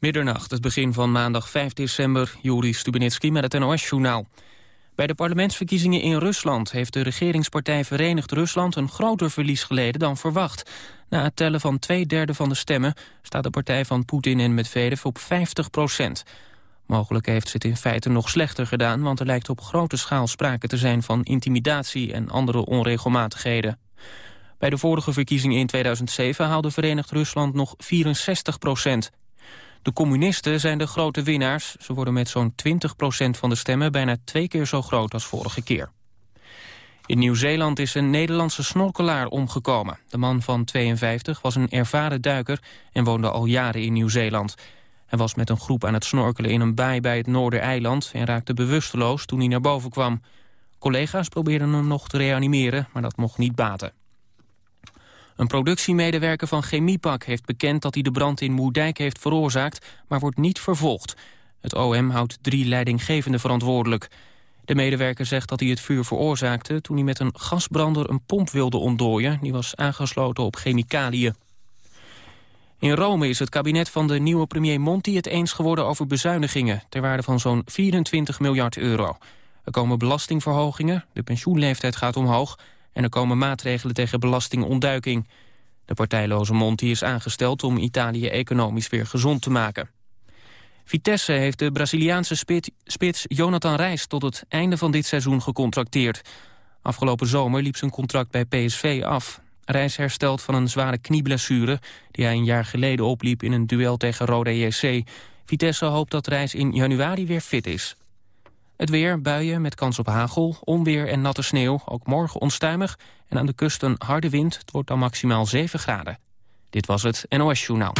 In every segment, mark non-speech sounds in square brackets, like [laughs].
Middernacht, het begin van maandag 5 december, Juri Stubenitski met het NOS-journaal. Bij de parlementsverkiezingen in Rusland heeft de regeringspartij Verenigd Rusland een groter verlies geleden dan verwacht. Na het tellen van twee derde van de stemmen staat de partij van Poetin en Medvedev op 50 procent. Mogelijk heeft ze het in feite nog slechter gedaan, want er lijkt op grote schaal sprake te zijn van intimidatie en andere onregelmatigheden. Bij de vorige verkiezingen in 2007 haalde Verenigd Rusland nog 64 procent. De communisten zijn de grote winnaars. Ze worden met zo'n 20% van de stemmen bijna twee keer zo groot als vorige keer. In Nieuw-Zeeland is een Nederlandse snorkelaar omgekomen. De man van 52 was een ervaren duiker en woonde al jaren in Nieuw-Zeeland. Hij was met een groep aan het snorkelen in een baai bij het Noordereiland... en raakte bewusteloos toen hij naar boven kwam. Collega's probeerden hem nog te reanimeren, maar dat mocht niet baten. Een productiemedewerker van Chemiepak heeft bekend dat hij de brand in Moerdijk heeft veroorzaakt, maar wordt niet vervolgd. Het OM houdt drie leidinggevenden verantwoordelijk. De medewerker zegt dat hij het vuur veroorzaakte toen hij met een gasbrander een pomp wilde ontdooien. Die was aangesloten op chemicaliën. In Rome is het kabinet van de nieuwe premier Monti het eens geworden over bezuinigingen ter waarde van zo'n 24 miljard euro. Er komen belastingverhogingen, de pensioenleeftijd gaat omhoog en er komen maatregelen tegen belastingontduiking. De partijloze Monti is aangesteld om Italië economisch weer gezond te maken. Vitesse heeft de Braziliaanse spits Jonathan Reis tot het einde van dit seizoen gecontracteerd. Afgelopen zomer liep zijn contract bij PSV af. Reis herstelt van een zware knieblessure die hij een jaar geleden opliep in een duel tegen Roda JC. Vitesse hoopt dat Reis in januari weer fit is. Het weer, buien met kans op hagel, onweer en natte sneeuw. Ook morgen onstuimig en aan de kust een harde wind. Het wordt dan maximaal 7 graden. Dit was het NOS Journaal.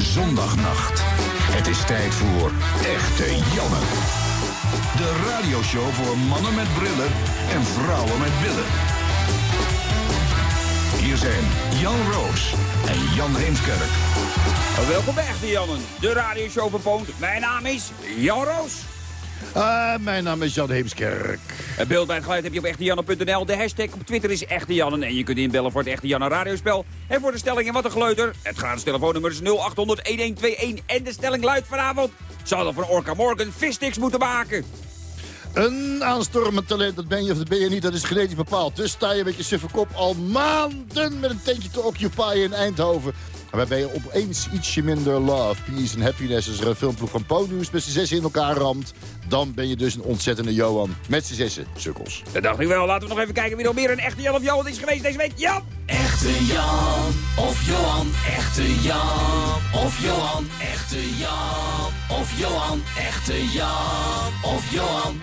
Zondagnacht. Het is tijd voor Echte Janne. De radioshow voor mannen met brillen en vrouwen met billen. Hier zijn Jan Roos en Jan Heemskerk. Welkom bij Echte Jannen, de radioshow van Poont. Mijn naam is Jan Roos. Uh, mijn naam is Jan Heemskerk. Het beeld bij het geluid heb je op echtejannen.nl. De hashtag op Twitter is Echte Jannen. En je kunt inbellen voor het Echte Jannen radiospel. En voor de stelling en wat een geleuter. Het gratis telefoonnummer is 0800-1121. En de stelling luidt vanavond. Zouden van Orca Morgan vissticks moeten maken? Een aanstormend talent, dat ben je of dat ben je niet, dat is genetisch bepaald. Dus sta je met je suffe kop al maanden met een tentje te occupy in Eindhoven. Waarbij je opeens ietsje minder love, peace en happiness... als er een filmploeg van podiums met z'n zessen in elkaar ramt... dan ben je dus een ontzettende Johan met z'n zessen, sukkels. Dat dacht ik wel. Laten we nog even kijken wie nog meer een echte Jan of Johan is geweest deze week. Jan! Echte Jan of Johan, echte Jan of Johan, echte Jan of Johan, echte Jan of Johan...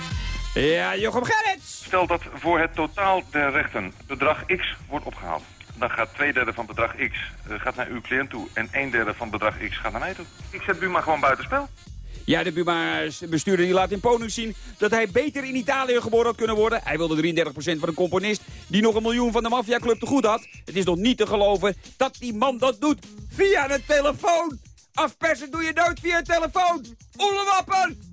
Ja, Jochem Gerrits. Stel dat voor het totaal der rechten bedrag X wordt opgehaald. Dan gaat twee derde van bedrag X uh, gaat naar uw cliënt toe en een derde van bedrag X gaat naar mij toe. Ik zet Buma gewoon buitenspel. Ja, de Buma-bestuurder die laat in Ponus zien dat hij beter in Italië geboren had kunnen worden. Hij wilde 33% van een componist die nog een miljoen van de maffiaclub te goed had. Het is nog niet te geloven dat die man dat doet via de telefoon. Afpersen doe je nooit via een telefoon. Oelewappen!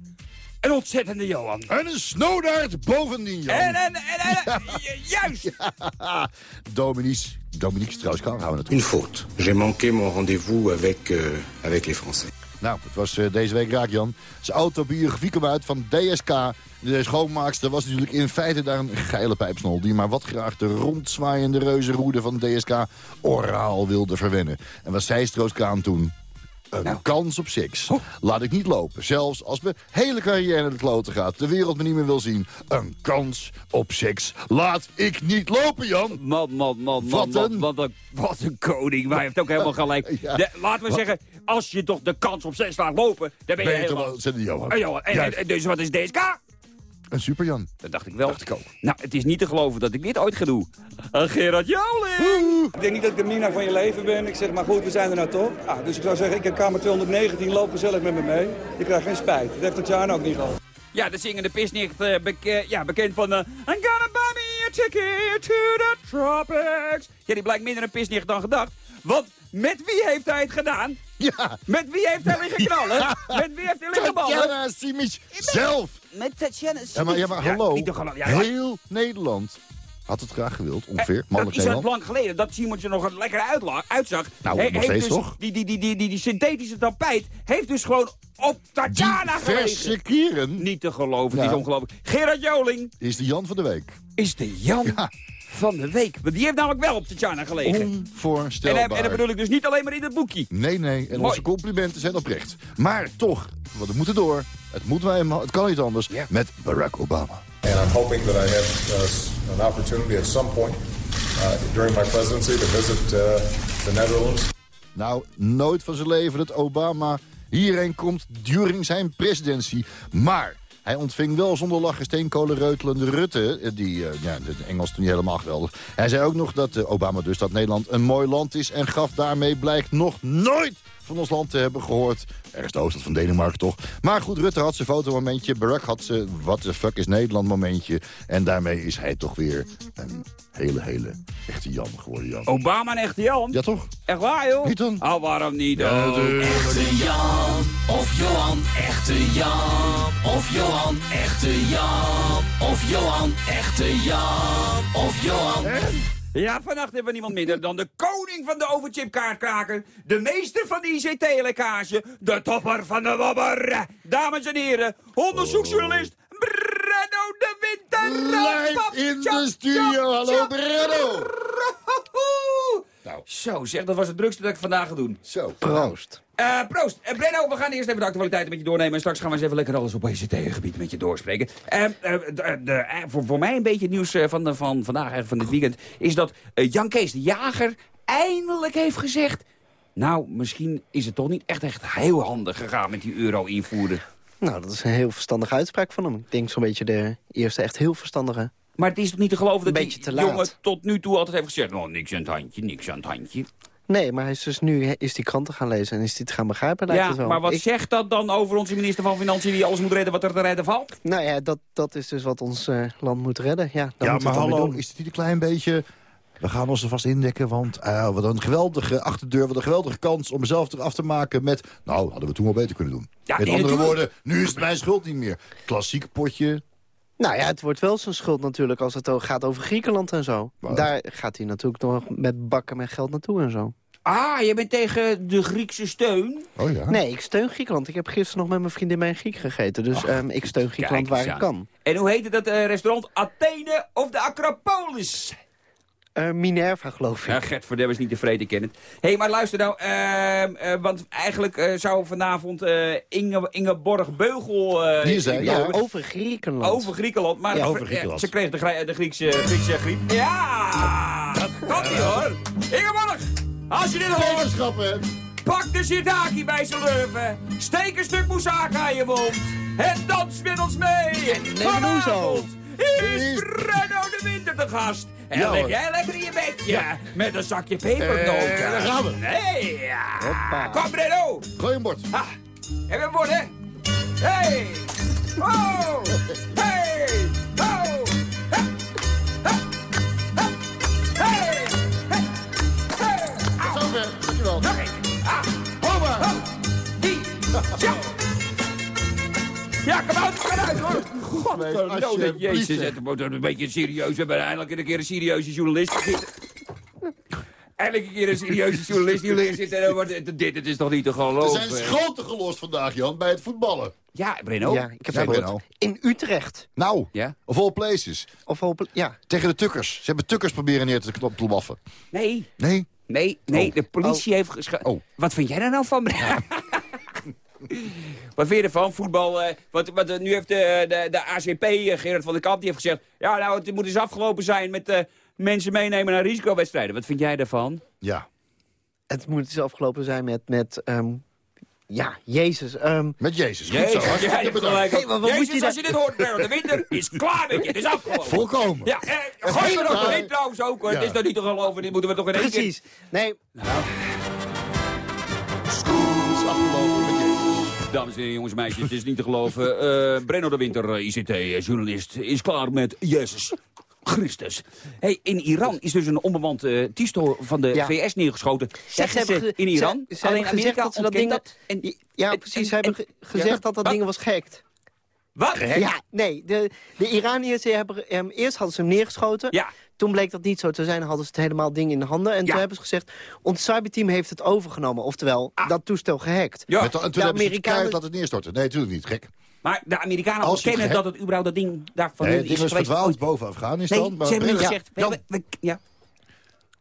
Een ontzettende Johan. En een snowdaard bovendien, Jan. En, en, en, en [laughs] juist. Ja, Dominique, Dominique Strauss-Kahn gaan we naartoe. Une faute. J'ai manqué mon rendez-vous avec, uh, avec les Français. Nou, het was uh, deze week raak, Jan. Zijn autobiografie kwam uit van DSK. De schoonmaakster was natuurlijk in feite daar een geile pijpsnol... die maar wat graag de rondzwaaiende reuzenroede van DSK oraal wilde verwennen. En was zij Strauss-Kahn toen? Een nou. kans op seks. Oh. Laat ik niet lopen. Zelfs als mijn hele carrière naar de kloten gaat. De wereld me niet meer wil zien. Een kans op seks. Laat ik niet lopen, Jan. Man, man, man, wat man, een... Wat, een, wat een koning. Maar hij heeft ook helemaal gelijk. [laughs] Ja. De, laten we wat? zeggen, als je toch de kans op seks laat lopen... dan ben je, ben je helemaal... Johan. En, Johan. En, en, dus wat is DSK? Een super Jan. Dat dacht ik wel. Dacht ik ook. Nou, het is niet te geloven dat ik dit ooit ga doen. Uh, Gerard Joling! Ik denk niet dat ik de minnaar van je leven ben. Ik zeg, maar goed, we zijn er nou toch. Ah, dus ik zou zeggen, ik heb kamer 219, loop gezellig met me mee. Je krijgt geen spijt. Dat heeft het jaar ook niet gehad. Ja, de zingende pisnicht, uh, beke ja, bekend van... Uh, I'm gonna buy me a ticket to the tropics. Ja, die blijkt minder een pisnicht dan gedacht. Want met wie heeft hij het gedaan? Ja, Met wie heeft hij liggen knallen? Met wie heeft hij liggen ballen? Tatjana Simic zelf. Met Tatjana Ja, maar, ja, maar hallo. niet te geloven. Ja, ja. Heel Nederland had het graag gewild, ongeveer. Dat Mannelijk is Nederland. lang geleden dat Simontje nog een lekker uitzag. Nou, He- nog heeft steeds dus toch? Die, die, die, die, die, die synthetische tapijt heeft dus gewoon op Tatjana gelegen. Keren Niet te geloven, is ongelooflijk. Gerard Joling is de Jan van de Week. is de Jan Ja. Van de week. Want die heeft namelijk wel op Tatjana gelegen. En, Onvoorstelbaar. hij- en dat bedoel ik dus niet alleen maar in het boekje. Nee, nee. En Mooi. onze complimenten zijn oprecht. Maar toch, we moeten door. Het moet wij, het kan niet anders. Met Barack Obama. And I'm hoping that I have uh, an opportunity at some point uh, during my presidency to visit uh, the Netherlands. Nou, nooit van zijn leven dat Obama hierheen komt during zijn presidentie. Maar hij ontving wel zonder lachen steenkolen reutelende Rutte. eh, Die, eh, ja, de Engels toen niet helemaal geweldig. Hij zei ook nog dat eh, Obama dus dat Nederland een mooi land is... en gaf daarmee blijk nog nooit van ons land te hebben gehoord. Ergens de hoofdstad van Denemarken toch. Maar goed, Rutte had zijn fotomomentje. Barack had zijn what the fuck is Nederland momentje. En daarmee is hij toch weer een hele, hele echte Jan geworden, Jan. Obama en echte Jan. Ja, toch? Echt waar, joh? Niet dan? Oh, waarom niet Ja, dan? de- Echte Jan of Johan, echte Jan of Johan, echte Jan of Johan, echte Jan of Johan. Ja, vannacht hebben we niemand minder dan de koning van de overchipkaartkraker. De meester van de ICT-lekkage. De topper van de wobber. Dames en heren, onderzoeksjournalist Brenno de Winter. Live in de studio. Hallo, Brenno. Nou. Zo, zeg, dat was het drukste dat ik vandaag ga doen. Zo. Proost. Eh, proost. Eh, Brenno, we gaan eerst even de actualiteiten met je doornemen. En straks gaan we eens even lekker alles op ICT-gebied met je doorspreken. Eh, de, de, voor, voor mij een beetje het nieuws van, de- van vandaag, eigenlijk van dit weekend... is dat Jan Kees de Jager eindelijk heeft gezegd... nou, misschien is het toch niet echt, echt heel handig gegaan met die euro invoeren. Nou, dat is een heel verstandige uitspraak van hem. Ik denk zo'n beetje de eerste echt heel verstandige. Maar het is toch niet te geloven dat die jongen tot nu toe altijd heeft gezegd... nou, niks aan het handje, niks aan het handje. Nee, maar hij is dus nu is die kranten gaan lezen en is die het gaan begrijpen, lijkt Ja, het wel. maar wat Ik- zegt dat dan over onze minister van Financiën... die alles moet redden wat er te redden valt? Nou ja, dat, dat is dus wat ons eh, land moet redden. Ja, Ja, maar hallo, is het niet een klein beetje... We gaan ons er vast indekken, want eh, wat een geweldige achterdeur... wat een geweldige kans om mezelf eraf te maken met... nou, hadden we toen wel beter kunnen doen. Ja, met nee, andere natuurlijk. woorden, nu is het mijn schuld niet meer. Klassiek potje. Nou ja, het wordt wel zijn schuld natuurlijk als het gaat over Griekenland en zo. Wat? Daar gaat hij natuurlijk nog met bakken met geld naartoe en zo. Ah, je bent tegen de Griekse steun? Oh ja. Nee, ik steun Griekenland. Ik heb gisteren nog met mijn vriendin bij een Griek gegeten. Dus ehm, ik steun Griekenland waar ik aan. kan. En hoe heette dat eh, restaurant? Athene of de Acropolis? Eh, Minerva, geloof ik. Ja, Gert Verdem is niet tevreden, ik ken het. Hé, hey, maar luister nou, ehm, eh, want eigenlijk eh, zou vanavond eh, Inge, Ingeborg Beugel... eh, Hier zijn, Ja, over Griekenland. Over Griekenland, maar Ja, over Griekenland. ze kreeg de, de Griekse, Griekse griep. Ja! Dat kan niet hoor! Ingeborg, als je dit hoort, pak de shiitake bij zijn lurven, steek een stuk moussaka in je mond en dans met ons mee! Vanavond is Brenno de Winter te gast. En Ja, hoor. jij lekker in je bedje met een zakje pepernoten. Eh, daar gaan we. Nee, ja. Hoppa. Kom Brenno! Gooi een bord. Ha! Heb je een bord, hè? Hey! Oh! Hey! Oh! Ha! Ha! Ha! Hey! Hey! Hey! Au! Zover, dankjewel. Nog één keer. Ah! Hoppa! Hop! Die! [laughs] Ja! Ja, kom uit, kom uit, hoor! Godverdomme, jezus, het wordt een beetje serieus. We hebben eindelijk een keer een serieuze journalist zitten. Eindelijk een keer een serieuze journalist die hier zit. En dan wordt het- dit, het is toch niet te Er geloven. zijn schoten gelost vandaag, Jan, bij het voetballen. Ja, Breno. Ja, ik heb Ja. Benno. In Utrecht. Nou, Ja? of all places. Of op, ja. Tegen de tukkers. Ze hebben tukkers proberen neer te blaffen. Nee, Nee? nee, nee. Oh. De politie heeft gescha- Oh. Wat vind jij daar nou van? [laughs] Wat vind je ervan? Voetbal. eh, wat, wat, eh, nu heeft de, de, de ACP, eh, Gerard van der Kamp, die heeft gezegd... Ja, nou, het moet eens afgelopen zijn met eh, mensen meenemen naar risicowedstrijden. Wat vind jij daarvan? Ja. Het moet eens afgelopen zijn met... met ehm, ja, Jezus. ehm, Met Jezus. Goed Jezus, zo. ja, je Hartstikke hebt bedankt. gelijk. Hey, maar wat Jezus, moet je als je dit hoort, de Winter, is klaar met je. Het is afgelopen. Volkomen. Ja, eh, gooi er ook Helemaal. doorheen trouwens ook. Hoor. Ja. Het is toch niet te geloven, dit moeten we toch in één keer... precies. Nee, Het Dames en heren, jongens en meisjes, het is niet te geloven. [laughs] Eh Brenno de Winter, eh, ICT-journalist, is klaar met Jezus. Christus. Hey, in Iran is dus een onbemand eh Tisto van de Ja. VS neergeschoten. Zeggen ze ze hebben ge- in Iran? ze- ze Alleen Amerika dat ze dat ding- dat. En, Ja, en- precies. Ze en- hebben en- ge- gezegd ja, dat dat ding was gehackt. Wat? Ja, nee. De, de Iraniërs hebben... hem- eerst hadden ze hem neergeschoten. Ja. Toen bleek dat niet zo te zijn. hadden ze het helemaal ding in de handen. En Ja. toen hebben ze gezegd... ons cyberteam heeft het overgenomen. Oftewel, dat toestel gehackt. Ja. Met, en toen de hebben ze het Amerikanen- laten neerstorten. Nee, natuurlijk niet. Gek. Maar de Amerikanen Als je het ontkennen dat gehackt- het überhaupt dat ding daarvan Nee, is het geweest. verdwaald boven Afghanistan. Nee, maar ze hebben gezegd. Jan, we- we- ja.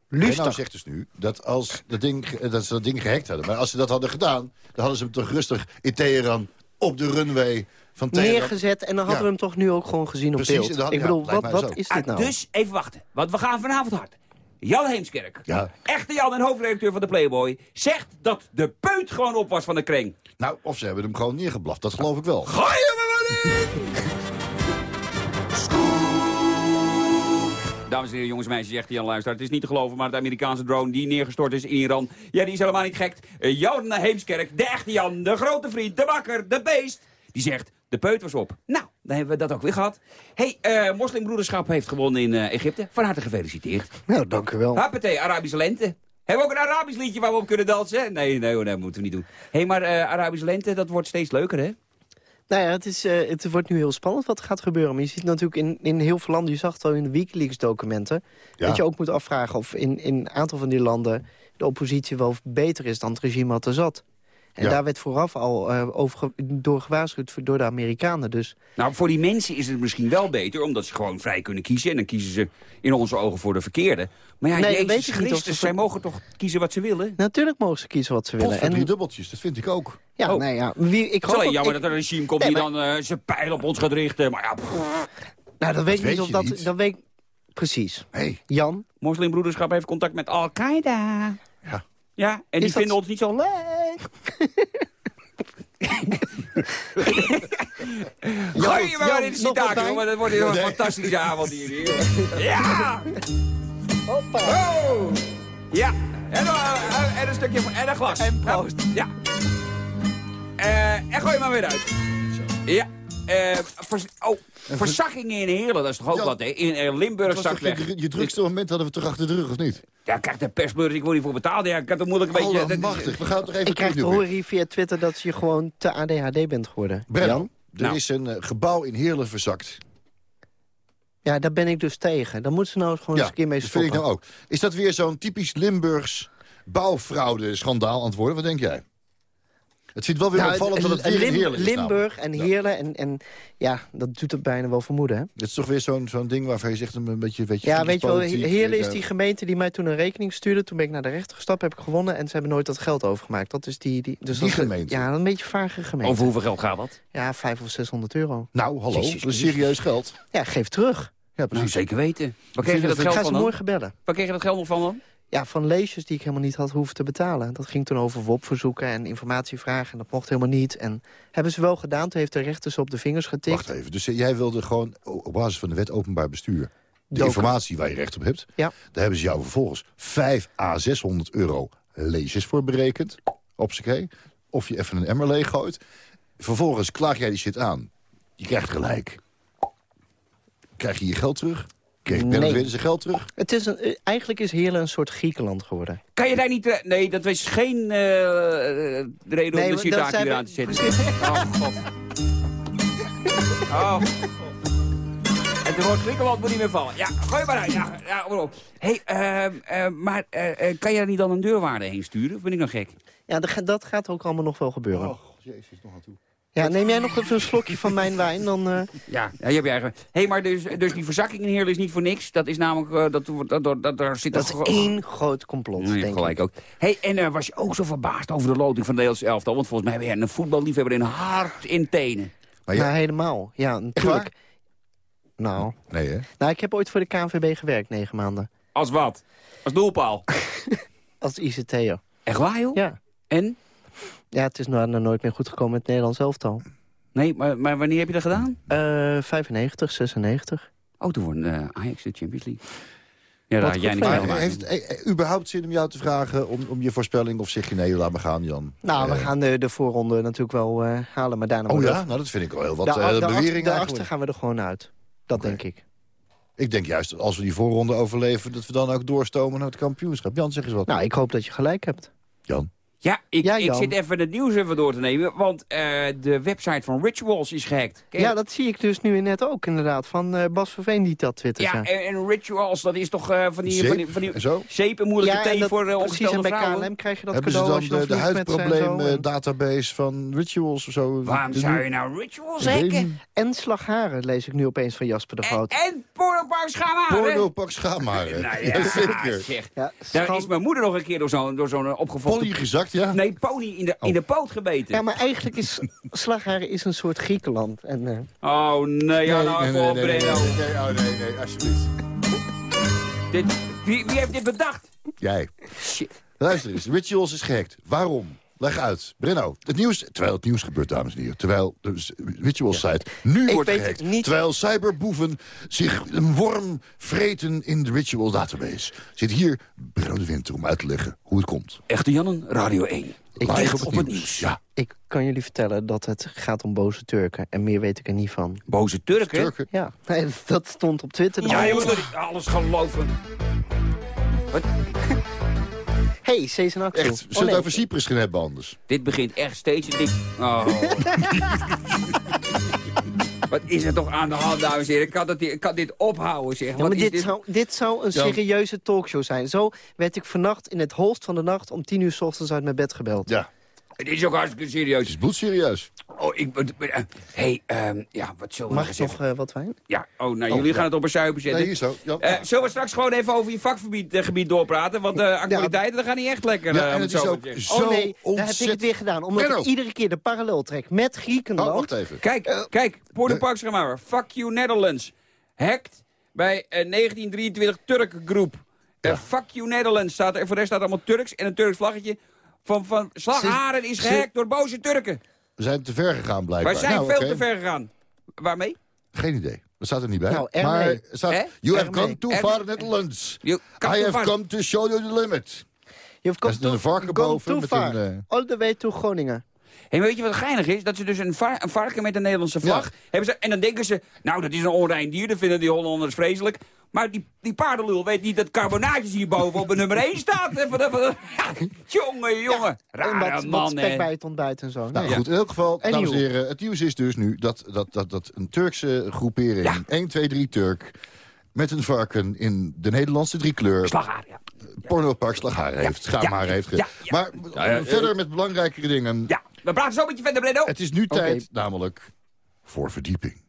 Renault zegt dus nu dat, als dat, ding, dat ze dat ding gehackt hadden. Maar als ze dat hadden gedaan, dan hadden ze hem toch rustig in Teheran op de runway van. Neergezet. En dan hadden Ja. we hem toch nu ook gewoon gezien op Precies, beeld. dan- Ik bedoel, wat, wat is dit Ah, nou? Dus even wachten, want we gaan vanavond hard. Jan Heemskerk, Ja. echte Jan en hoofdredacteur van de Playboy... zegt dat de peut gewoon op was van de kring. Nou, of ze hebben hem gewoon neergeblaft. Dat geloof ik wel. Gooi hem er maar in! Dames en heren, jongens en meisjes, zegt Jan Luister. Het is niet te geloven, maar het Amerikaanse drone die neergestort is in Iran... ja, die is helemaal niet gek. Eh, Jan Heemskerk, de echte Jan, de grote vriend, de bakker, de beest... die zegt, de peut was op. Nou, dan hebben we dat ook weer gehad. hey, eh, moslimbroederschap heeft gewonnen in eh, Egypte. Van harte gefeliciteerd. Nou, dank u wel. Hoppatee, Arabische lente. Hebben we ook een Arabisch liedje waar we op kunnen dansen? Nee, nee, nee, moeten we niet doen. Hé, hey, maar eh, Arabische lente, dat wordt steeds leuker, hè? Nou ja, het, is, eh, het wordt nu heel spannend wat er gaat gebeuren. Maar je ziet natuurlijk in, in heel veel landen, je zag het al in de Wikileaks-documenten... Ja. dat je ook moet afvragen of in, in een aantal van die landen... de oppositie wel beter is dan het regime wat er zat. En Ja. daar werd vooraf al eh, over door gewaarschuwd voor- door de Amerikanen. Dus Nou, voor die mensen is het misschien wel beter, omdat ze gewoon vrij kunnen kiezen. En dan kiezen ze in onze ogen voor de verkeerde. Maar ja, Nee, Jezus weet niet Christus, ze- zij mogen toch kiezen wat ze willen? natuurlijk mogen ze kiezen wat ze willen. voor drie En, dubbeltjes, dat vind ik ook. ja, Oh. nou ja, wie, ik Het is hoop alleen jammer ik- dat er een regime komt Nee, die maar- dan eh, zijn pijl op ons gaat richten. Maar ja, pff, Nou, dat weet ik weet niet of dat... niet. Dat weet Precies. Hey. Jan, moslimbroederschap heeft contact met Al-Qaeda. Ja. Ja, en die dat- vinden ons niet zo leuk. [laughs] Gooi je maar in de bij? jongen. Dat wordt een Nee. fantastische avond hier. [laughs] Ja! Oh! Ja, en, eh, en een stukje van, en een glas. En proost. Ja. Eh, en gooi je maar weer uit. Ja. Eh, vers- oh, verzakkingen in Heerlen, dat is toch ook Ja. wat, hè? In eh, Limburg weg. je, je drukste moment hadden we toch achter de rug, of niet? Ja, kijk, de persbeurs, ik word hiervoor betaald. Ja, ik had het moeilijk een beetje... dat is- Allemachtig. We gaan toch even ik krijg te terug horen via Twitter dat je gewoon te ADHD bent geworden. Brenno, Jan? er Nou. is een eh, gebouw in Heerlen verzakt. Ja, daar ben ik dus tegen. Daar moeten ze nou eens gewoon eens een keer mee dat vind stoppen. ik nou ook. Is dat weer zo'n typisch Limburgs bouwfraude-schandaal aan het worden? Wat denk jij? Het zit wel weer Nou, opvallend dat het weer Lim- Heerlen is. Limburg en. Heerlen en, en ja, dat doet het bijna wel vermoeden. Hè? Dit is toch weer zo'n zo'n ding waarvan je zegt een beetje... Weet je Ja, weet je wel, vriendjespolitiek, Heerlen is eh, die gemeente die mij toen een rekening stuurde. Toen ben ik naar de rechter gestapt, heb ik gewonnen en ze hebben nooit dat geld overgemaakt. Dat is die, die, dus Die dat gemeente? Ja, een beetje vage gemeente. Over hoeveel geld gaat dat? Ja, 500 of 600 euro. Nou, hallo, Jezus dat is serieus geld. Ja, geef terug. Ja, Nou, zeker weten. Waar kreeg je dat geld ga van ze dan? morgen bellen. Waar kreeg je dat geld nog van dan? Ja, van leesjes die ik helemaal niet had hoeven te betalen. Dat ging toen over WOP-verzoeken en informatievragen. En dat mocht helemaal niet. En hebben ze wel gedaan. Toen heeft de rechter ze op de vingers getikt. Wacht even, dus jij wilde gewoon op basis van de wet openbaar bestuur... de Doken. informatie waar je recht op hebt... Ja. daar hebben ze jou vervolgens 5 à 600 euro leesjes voor berekend. Op z'n Of je even een emmer leeg gooit. Vervolgens klaag jij die shit aan. Je krijgt gelijk. Krijg je je geld terug? Kreeg Bennett Nee. weer zijn geld terug? Het is een, eh, eigenlijk is Heerlen een soort Griekenland geworden. Kan je daar niet... eh, nee, dat is geen eh, reden om de maar dat citaat zijn hier we- aan te zetten. [laughs] Oh, god. Oh, het woord Griekenland moet niet meer vallen. Ja, gooi maar uit. Ja, ja, maar op. hey, ehm, eh, maar kan je daar niet dan een deurwaarde heen sturen? Of ben ik dan gek? Ja, dat gaat ook allemaal nog wel gebeuren. Oh, jezus, nog aan toe. Ja, neem jij nog even een slokje van mijn wijn, dan... eh, Ja, ja je hebt je eigen... hey, maar dus, dus die verzakking in Heerlen is niet voor niks. Dat is namelijk... eh, dat, dat, dat, dat, daar zit dat is één groot complot, Nee, denk gelijk ik. ook. Hey, en eh, was je ook zo verbaasd over de loting van de Nederlandse elftal? Want volgens mij ben je een voetballiefhebber in hart in tenen. Maar ja, Nou, helemaal. Ja, natuurlijk. Nou, nee hè? nou, ik heb ooit voor de KNVB gewerkt, negen maanden. Als wat? Als doelpaal? [laughs] Als ICT'er. Echt waar, joh? Ja. En? Ja, het is nou nooit meer goed gekomen met het Nederlands elftal. Nee, maar, maar wanneer heb je dat gedaan? Eh 95, 96. Oh, toen won eh, Ajax de Champions League. Ja, daar had jij mee Maar heeft het eh, eh, überhaupt zin om jou te vragen om, om je voorspelling... of zeg je nee, laat me gaan, Jan? Nou, we Eh, gaan de, de voorronde natuurlijk wel eh, halen, maar daarna... Oh ja? Nou, dat vind ik wel heel wat de, eh, de, bewering achtste gaan we er gewoon uit. Dat denk ik. Ik denk juist dat als we die voorronde overleven... dat we dan ook doorstomen naar het kampioenschap. Jan, zeg eens wat. Nou, ik hoop dat je gelijk hebt. Jan. Ja, ik, Ja, ik zit even het nieuws even door te nemen, want eh, de website van Rituals is gehackt. Ja, dat zie ik dus nu net ook inderdaad. Van eh, Bas Verveen die dat twittert. Ja, en, en Rituals, dat is toch eh, van die, Zeep van die, van die en zo? zeep en moeilijke Ja, en thee voor uh, precies, en bij vrouwen. KLM krijg je dat Hebben ze cadeau dan als je de, dan de vliegt met ze en zo. huidprobleem En- eh, database van Rituals of zo? Waarom zou je nou Rituals hacken? En slagharen lees ik nu opeens van Jasper de En, Groot. en pornopark Schamaren. Porno pak schaamharen. Nou ja, [laughs] Jazeker. zeg. Ja, Daar is mijn moeder nog een keer door zo'n door zo'n opgevochten... Ja? Nee, pony in de, in de poot gebeten. Ja, maar eigenlijk is slagharen is een soort Griekenland. En, eh, Oh nee, ja, nou nee, even nee, op, nee, nee, Breno. nee, nee, oh, nee, nee, alsjeblieft. Dit- Wie, wie heeft dit bedacht? Jij. Shit. Luister eens, Rituals is gehackt. Waarom? Leg uit. Brenno, het nieuws, terwijl het nieuws gebeurt, dames en heren. Terwijl de Rituals site nu Ik wordt gehackt. niet- Terwijl cyberboeven zich een worm vreten in de Ritual database. Zit hier Brenno de Winter om uit te leggen hoe het komt. Echte Jannen, Radio 1. Ik Live weet- op het nieuws. Ja, ik kan jullie vertellen dat het gaat om boze Turken. En meer weet ik er niet van. Boze Turken? Turken. Ja, nee, [laughs] dat stond op Twitter. Ja, je moet er alles geloven. Hey, Cees en Axel. Echt, Oh, zullen we nee. het over Cyprus gaan hebben anders? Dit begint echt steeds te dik. Oh. [laughs] Wat is er toch aan de hand, dames en heren? Ik kan, dat, ik kan dit ophouden, zeg. Ja, Wat maar is dit, dit? Zou, dit zou een Ja. serieuze talkshow zijn. Zo werd ik vannacht in het holst van de nacht om tien uur s ochtends uit mijn bed gebeld. Ja, Dit is ook hartstikke het serieus. is bloedserieus. Oh, ik... ben- ben- eh, hey, ehm, ja, wat zullen we Mag ik nog eh, wat wijn? Ja, oh, nou, jullie ja. gaan het op een suipen zetten. Nee, hier zo. Ja. Eh, zullen we straks gewoon even over je vakgebied gebied doorpraten? Want de actualiteiten, dat gaat niet echt lekker. Ja, eh, en om het zo is ook zo oh nee, daar heb ik het ontzettend... weer gedaan. Omdat ik iedere keer de parallel trek met Griekenland. Oh, wacht even. Kijk, kijk, Porto Park Schamauer. Fuck you Netherlands. Hacked bij eh, 1923 Turk groep. Fuck you Netherlands staat er. Voor de rest staat allemaal Turks en een Turks vlaggetje. Van, van Slagharen is gehackt door boze Turken. We zijn te ver gegaan blijkbaar. Wij zijn Nou, veel te ver gegaan. Waarmee? Geen idee. Dat staat er niet bij. Nou, maar er staat, Hè? you have come too Er- far Netherlands. You come I have far. come to show you the limit. You've gone boven too met far. een, eh, All the way to Groningen. Hey, maar weet je wat geinig is? Dat ze dus een, va- een varken met een Nederlandse vlag hebben ze. En dan denken ze, nou dat is een onrein dier, dat vinden die Hollanders vreselijk. Maar die, die paardenlul weet niet dat carbonaatjes hierboven op de nummer 1 staat. [laughs] [laughs] Jongen, jongen. en Rare wat, man, wat spek hè. bij het ontbijt en zo. Nou Nou, goed, in elk geval, En dames en heren, het nieuws is dus nu dat, dat, dat, dat een Turkse groepering, Ja. 1, 2, 3 Turk, met een varken in de Nederlandse driekleur, Slaghaar, ja. pornopark Slagharen heeft, ja, heeft. ge- ja, ja. Maar ja, verder met belangrijkere dingen. Ja, we praten zo met je verder. Het is nu tijd, namelijk, voor verdieping.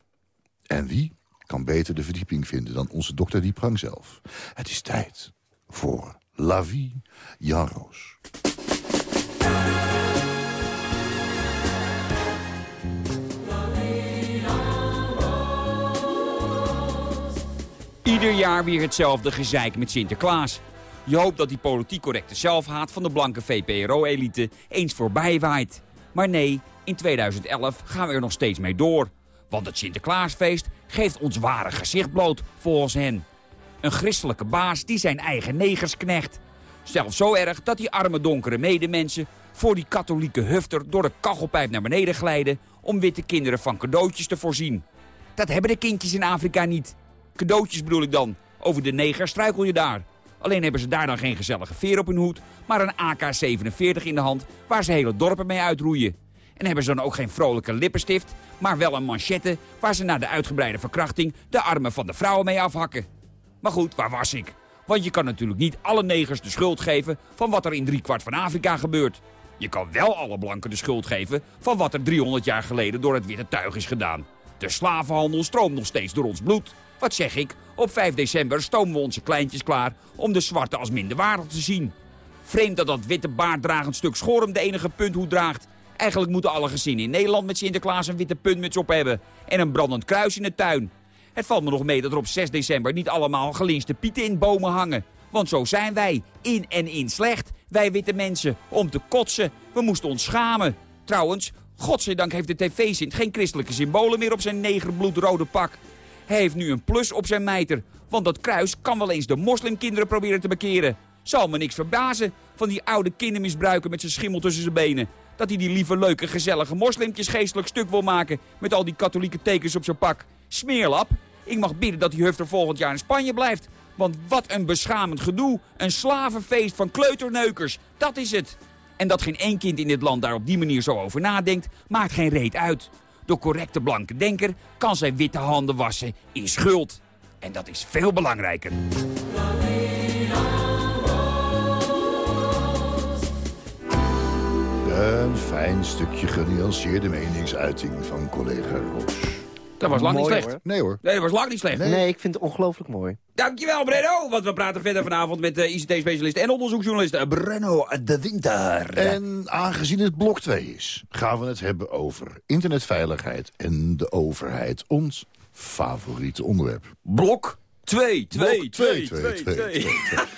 En wie kan beter de verdieping vinden dan onze dokter Dieprang zelf? Het is tijd voor La Vie Jan Roos. Ieder jaar weer hetzelfde gezeik met Sinterklaas. Je hoopt dat die politiek correcte zelfhaat van de blanke VPRO-elite eens voorbij waait. Maar nee, in 2011 gaan we er nog steeds mee door. Want het Sinterklaasfeest geeft ons ware gezicht bloot, volgens hen. Een christelijke baas die zijn eigen negers knecht. Zelfs zo erg dat die arme donkere medemensen voor die katholieke hufter door de kachelpijp naar beneden glijden om witte kinderen van cadeautjes te voorzien. Dat hebben de kindjes in Afrika niet. Cadeautjes bedoel ik dan. Over de neger struikel je daar. Alleen hebben ze daar dan geen gezellige veer op hun hoed, maar een AK-47 in de hand waar ze hele dorpen mee uitroeien. En hebben ze dan ook geen vrolijke lippenstift, maar wel een manchette waar ze na de uitgebreide verkrachting de armen van de vrouwen mee afhakken. Maar goed, waar was ik? Want je kan natuurlijk niet alle negers de schuld geven van wat er in driekwart van Afrika gebeurt. Je kan wel alle blanken de schuld geven van wat er 300 jaar geleden door het witte tuig is gedaan. De slavenhandel stroomt nog steeds door ons bloed. Wat zeg ik? Op 5 december stomen we onze kleintjes klaar om de zwarte als minderwaardig te zien. Vreemd dat dat witte baarddragend stuk schorm de enige punthoed draagt. Eigenlijk moeten alle gezinnen in Nederland met Sinterklaas een witte puntmuts op hebben. En een brandend kruis in de tuin. Het valt me nog mee dat er op 6 december niet allemaal gelinste pieten in bomen hangen. Want zo zijn wij, in en in slecht. Wij witte mensen, om te kotsen. We moesten ons schamen. Trouwens, godzijdank heeft de tv-sint geen christelijke symbolen meer op zijn negerbloedrode pak. Hij heeft nu een plus op zijn mijter. Want dat kruis kan wel eens de moslimkinderen proberen te bekeren. Zal me niks verbazen van die oude kindermisbruiker met zijn schimmel tussen zijn benen. Dat hij die lieve, leuke, gezellige moslimtjes geestelijk stuk wil maken met al die katholieke tekens op zijn pak. Smeerlap, Ik mag bidden dat die Hufter volgend jaar in Spanje blijft. Want wat een beschamend gedoe. Een slavenfeest van kleuterneukers. Dat is het. En dat geen één kind in dit land daar op die manier zo over nadenkt, maakt geen reet uit. De correcte blanke denker kan zijn witte handen wassen in schuld. En dat is veel belangrijker. Een fijn stukje genuanceerde meningsuiting van collega Roos. Dat was lang niet slecht. hoor. Nee hoor. Nee, dat was lang niet slecht. Nee, ik vind het ongelooflijk mooi. Dankjewel, Brenno. Want we praten verder vanavond met de ICT-specialist en onderzoeksjournalist eh, Brenno de Winter. En aangezien het blok 2 is, gaan we het hebben over internetveiligheid en de overheid. Ons favoriete onderwerp. Blok 2, 2, Blok 2, twee, 2, twee, 2. twee, twee.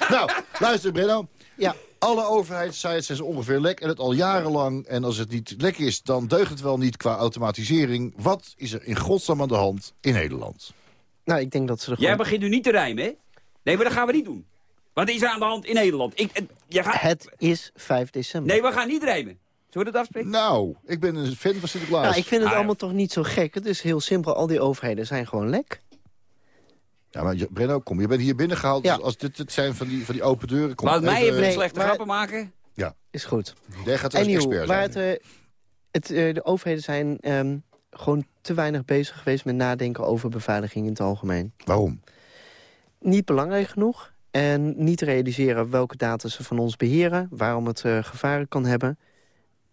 Nou, luister Brenno. Ja, Alle overheidssites zijn ongeveer lek en het al jarenlang. En als het niet lek is, dan deugt het wel niet qua automatisering. Wat is er in godsnaam aan de hand in Nederland? nou, ik denk dat ze er Jij gewoon... begint nu niet te rijmen, hè? Nee, maar dat gaan we niet doen. Wat is er aan de hand in Nederland? Ik, eh, jij gaat... Het is 5 december. Nee, we gaan niet rijmen. Zullen we dat afspreken? Nou, ik ben een fan van Sinterklaas. Nou, ik vind het Ah, ja. allemaal toch niet zo gek. Het is heel simpel. Al die overheden zijn gewoon lek. Ja, maar je- Brenno, kom, je bent hier binnengehaald. Ja. Dus als dit het zijn van die, van die open deuren... Kom, Laat mij even een Nee, slechte maar- grappen maken. Is goed. Jij gaat als expert waar zijn. het, eh, het, eh, de overheden zijn ehm, gewoon te weinig bezig geweest met nadenken over beveiliging in het algemeen. Waarom? Niet belangrijk genoeg en niet realiseren welke data ze van ons beheren, waarom het eh, gevaren kan hebben.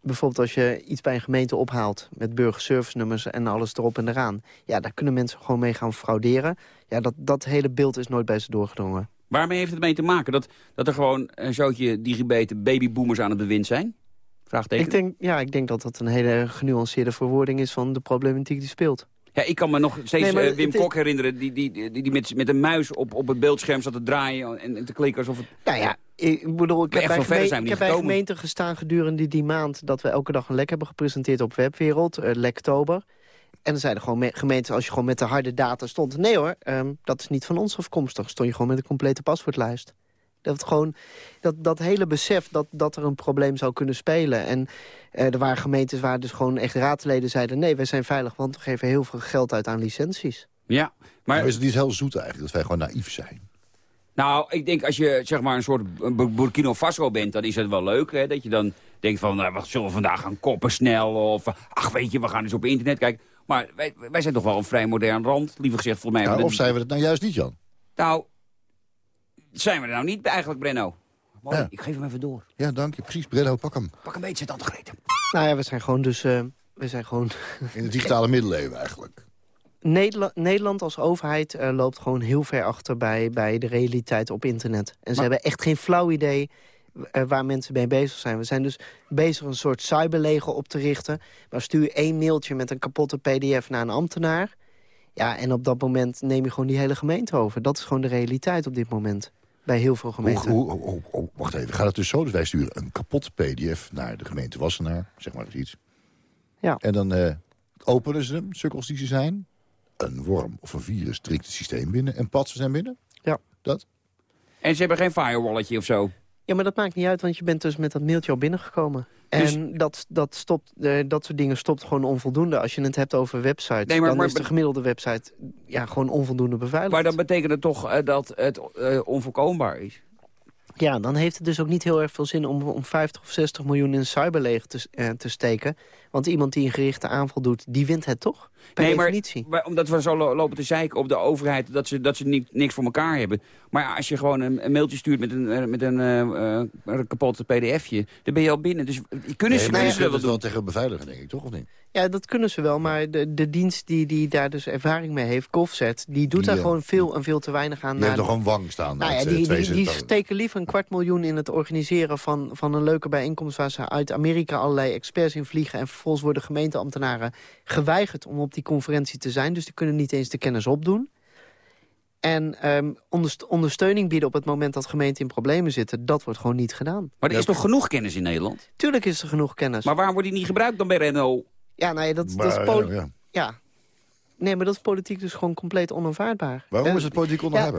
Bijvoorbeeld als je iets bij een gemeente ophaalt met burgerservice nummers en alles erop en eraan. Ja, daar kunnen mensen gewoon mee gaan frauderen. Ja, dat, dat hele beeld is nooit bij ze doorgedrongen. Waarmee heeft het mee te maken? Dat, dat er gewoon een zootje digibeten babyboomers aan het bewind zijn? Vraagteken. Ik denk, ja, ik denk dat dat een hele genuanceerde verwoording is van de problematiek die speelt. Ja, ik kan me nog steeds Nee, eh, Wim is- Kok herinneren... die, die, die, die met, met een muis op, op het beeldscherm zat te draaien en, en te klikken alsof het... Nou ja, ik bedoel, ik heb, bij, veel verder geme- zijn we ik heb bij gestaan gedurende die maand... dat we elke dag een lek hebben gepresenteerd op Webwereld, eh, Lektober. En dan zeiden gewoon me- gemeenten, als je gewoon met de harde data stond... nee hoor, ehm, dat is niet van ons afkomstig. Stond je gewoon met een complete paswoordlijst. Dat, het gewoon, dat, dat hele besef dat, dat er een probleem zou kunnen spelen. En eh, er waren gemeentes waar dus gewoon echt raadsleden zeiden... nee, wij zijn veilig, want we geven heel veel geld uit aan licenties. Ja, maar... Maar is het niet heel zoet eigenlijk, dat wij gewoon naïef zijn? Nou, ik denk als je zeg maar een soort Bu- Burkina Faso bent, dan is het wel leuk. Hè? Dat je dan denkt van, nou, wat zullen we vandaag gaan koppen snel? Of, ach weet je, we gaan eens op internet kijken. Maar wij, wij zijn toch wel een vrij modern land, liever gezegd voor mij. Nou, of zijn we het nou juist niet, Jan? Nou, zijn we er nou niet eigenlijk, Brenno? Mooi, Ja. ik geef hem even door. Ja, dank je. Precies, Brenno, pak hem. Pak een beetje zit Greten. Nou ja, we zijn gewoon dus... eh, we zijn gewoon In de digitale middeleeuwen eigenlijk. Nederland, Nederland als overheid eh, loopt gewoon heel ver achter bij, bij de realiteit op internet. En ze hebben echt geen flauw idee eh, waar mensen mee bezig zijn. We zijn dus bezig een soort cyberleger op te richten. Maar stuur één mailtje met een kapotte pdf naar een ambtenaar. Ja, en op dat moment neem je gewoon die hele gemeente over. Dat is gewoon de realiteit op dit moment. Bij heel veel gemeenten. hoe, hoe- hoe- hoe- wacht even, gaat het dus zo dat wij sturen een kapotte pdf naar de gemeente Wassenaar, zeg maar eens iets. Ja. En dan eh, openen ze hem, sukkels die ze zijn. Een worm of een virus dringt het systeem binnen en patsen zijn binnen. Ja. Dat? En ze hebben geen firewalletje of zo. Ja, maar dat maakt niet uit, want je bent dus met dat mailtje al binnengekomen. Dus- En dat, dat, stopt, eh, dat soort dingen stopt gewoon onvoldoende. Als je het hebt over websites, Nee, maar- dan maar- is de gemiddelde website ja, gewoon onvoldoende beveiligd. Maar dan betekent het toch eh, dat het eh, onvoorkombaar is. Ja, dan heeft het dus ook niet heel erg veel zin om, om 50 of 60 miljoen in cyberleger te, te steken. Want iemand die een gerichte aanval doet, die wint het toch? Per nee, definitie. maar omdat we zo lo- lopen te zeiken op de overheid... dat ze, dat ze ni- niks voor elkaar hebben. Maar als je gewoon een, een mailtje stuurt met een, eh, met een, eh, eh, een kapotte pdfje... dan ben je al binnen. Dus kunnen ze, Nee, kunnen ze wel wel tegen beveiligen, denk ik, toch? Of niet? Ja, dat kunnen ze wel, maar de, de dienst die, die daar dus ervaring mee heeft, Govset... die doet Die, daar gewoon veel en veel te weinig aan. Hebt de- nog een wang staan. Nou ja, die, die, die steken liever een kwart miljoen in het organiseren van, van een leuke bijeenkomst... waar ze uit Amerika allerlei experts in vliegen... en vervolgens worden gemeenteambtenaren geweigerd om op die conferentie te zijn. Dus die kunnen niet eens de kennis opdoen. En ehm, onderst- ondersteuning bieden op het moment dat gemeenten in problemen zitten... dat wordt gewoon niet gedaan. Maar er is toch genoeg kennis in Nederland? Tuurlijk is er genoeg kennis. Maar waarom wordt die niet gebruikt dan bij Renault? ja, nou ja, dat, is ja, ja. ja. Nee, maar dat is politiek dus gewoon compleet onaanvaardbaar. Waarom Eh, is het politiek ja?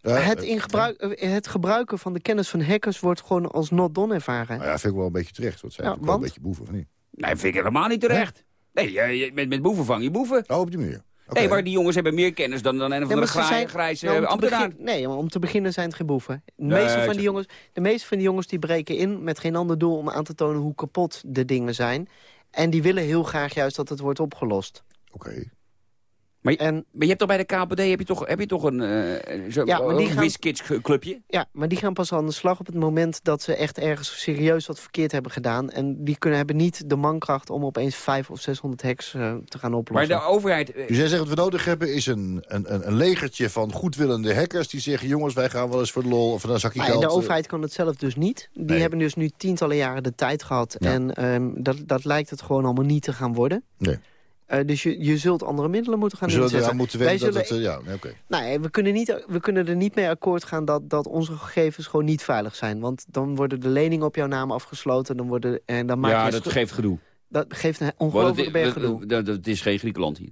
Ja, het, eh, in gebruik, eh, het gebruiken van de kennis van hackers wordt gewoon als not done ervaren. Nou ja, vind ik wel een beetje terecht. Want zijn Ja, wel een want? beetje boeven, of niet? Nee, vind ik helemaal niet terecht. Nee, je, je- met, met boeven vang je boeven. Oh, op die manier. Nee, maar die jongens hebben meer kennis dan, dan een of andere grijze nou, ambtenaar. begin- nee, maar om te beginnen zijn het geen boeven. De, Nee, meeste, van die jongens, de meeste van die jongens die breken in met geen ander doel... om aan te tonen hoe kapot de dingen zijn. En die willen heel graag juist dat het wordt opgelost. Oké. Maar, je- En, maar je hebt toch bij de KPD heb je toch, heb je toch een, eh zo, Ja, maar die gaan- clubje? ja, maar die gaan pas aan de slag op het moment dat ze echt ergens serieus wat verkeerd hebben gedaan. En die kunnen, hebben niet de mankracht om opeens 500 of 600 hacks eh, te gaan Maar oplossen. de overheid... eh, Dus jij zegt wat we nodig hebben is een, een, een, een legertje van goedwillende hackers... die zeggen, jongens, wij gaan wel eens voor de lol of een zakje Maar ja, geld... de eh, overheid kan het zelf dus niet. Die Nee. hebben dus nu tientallen jaren de tijd gehad. Ja. En ehm, dat, dat lijkt het gewoon allemaal niet te gaan worden. Nee. Eh, dus je, je zult andere middelen moeten gaan We zullen inzetten. moeten Wij weten dat zullen- het... eh, ja, nee, oké. Nou, we, kunnen niet, we kunnen er niet mee akkoord gaan dat, dat onze gegevens gewoon niet veilig zijn. Want dan worden de leningen op jouw naam afgesloten. Dan worden, en dan maak ja, je dat geeft gedoe. dat geeft een het, gedoe. het- het is geen Griekenland hier.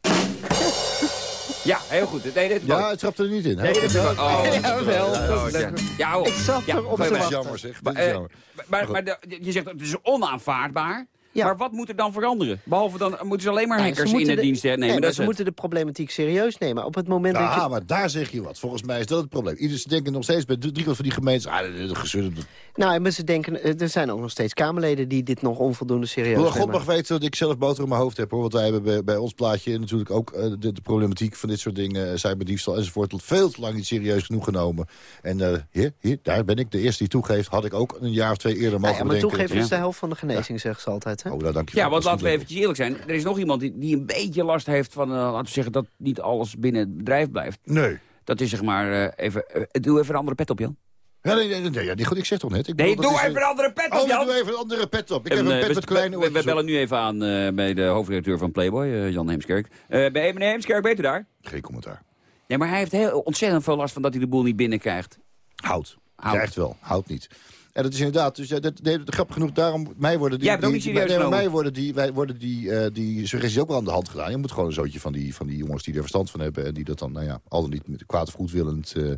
[laughs] ja, heel goed. Nee, dit Ja, het trapte er niet in. hè? Nee, dat is [laughs] wel- oh. Ja, dat is ja. op. Ik zat Ja, erop gooi te maar. Wachten. jammer, zeg. Maar, eh, jammer. maar, maar de- je zegt het is onaanvaardbaar. Ja. Maar wat moet er dan veranderen? Behalve dan moeten ze alleen maar hackers in de de- dienst nemen. Nee, maar dat ze het. moeten de problematiek serieus nemen. Op het moment dat Ja, je... maar daar zeg je wat. Volgens mij is dat het probleem. Iedereen denken nog steeds bij drie kwart van die gemeentes... Ah, dat is gezeur. Nou, maar ze denken, eh, er zijn ook nog steeds Kamerleden die dit nog onvoldoende serieus nemen. God mag weten dat ik zelf boter in mijn hoofd heb. hoor. Want wij hebben bij, bij ons plaatje natuurlijk ook eh, de, de problematiek van dit soort dingen. eh, Cyberdiefstal enzovoort. Veel te lang niet serieus genoeg genomen. En eh, hier, hier, daar ben ik de eerste die toegeeft. Had ik ook een jaar of twee eerder Nou mogen ja, maar bedenken. toegeven is de helft van de genezing, zeggen ze altijd. Hè? Oh, nou, dank je Ja, want laten we eventjes eerlijk zijn. Er is nog iemand die, die een beetje last heeft van, eh, laten we zeggen, dat niet alles binnen het bedrijf blijft. Nee. Dat is zeg maar, eh, even, doe even een andere pet op, Jan. Ja, nee, nee, nee, ja, goed, ik zeg toch net. Ik Nee, bedoel, doe even een andere pet op, Oh, Jan. doe even een andere pet op. Ik En, heb een eh, pet we- met kleine we, op. bellen nu even aan eh, bij de hoofdredacteur van Playboy, eh, Jan Heemskerk. Eh, bij meneer Heemskerk, weet u daar? Geen commentaar. Nee, maar hij heeft heel ontzettend veel last van dat hij de boel niet binnenkrijgt. Hout. Hout. Krijgt wel. Hout niet. En dat is inderdaad, dus dat, nee, grappig genoeg, daarom, mij worden die... Die- nee, mij worden die, wij worden die, eh, die suggesties ook wel aan de hand gedaan. Je moet gewoon een zootje van die, van die jongens die er verstand van hebben... en die dat dan, nou ja, al dan niet met kwaad of goedwillend eh,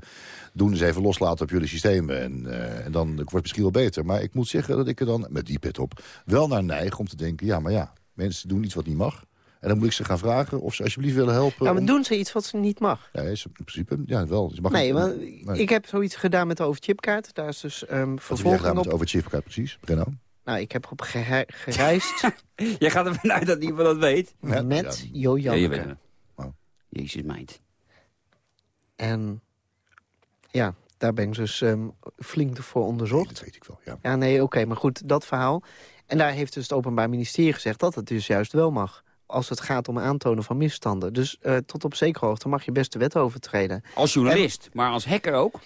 doen... dus even loslaten op jullie systemen. En, eh, en dan wordt het misschien wel beter. Maar ik moet zeggen dat ik er dan, met die pet op, wel naar neig om te denken... ja, maar ja, mensen doen iets wat niet mag. En dan moet ik ze gaan vragen of ze alsjeblieft willen helpen. Ja, maar om- doen ze iets wat ze niet mag? Ja, is in principe, ja, wel. Je mag Nee, niet- maar nee. ik heb zoiets gedaan met de overchipkaart. Daar is dus ehm Wat heb jij vervolging gedaan met op. over chipkaart precies, Brenno? Nou, ik heb op gehe- gereisd [laughs] Jij gaat ervan uit dat niemand dat weet. Ja, met ja. Jo Ja, je weet het. Oh. Jezus meid. En ja, daar ben ik dus ehm, flink voor Nee, onderzocht. dat weet ik wel, ja. Ja, nee, oké, maar goed, dat verhaal. En daar heeft dus het Openbaar Ministerie gezegd dat het dus juist wel mag. Als het gaat om aantonen van misstanden. Dus eh, tot op zekere hoogte mag je best de wet overtreden. Als journalist, maar als hacker ook.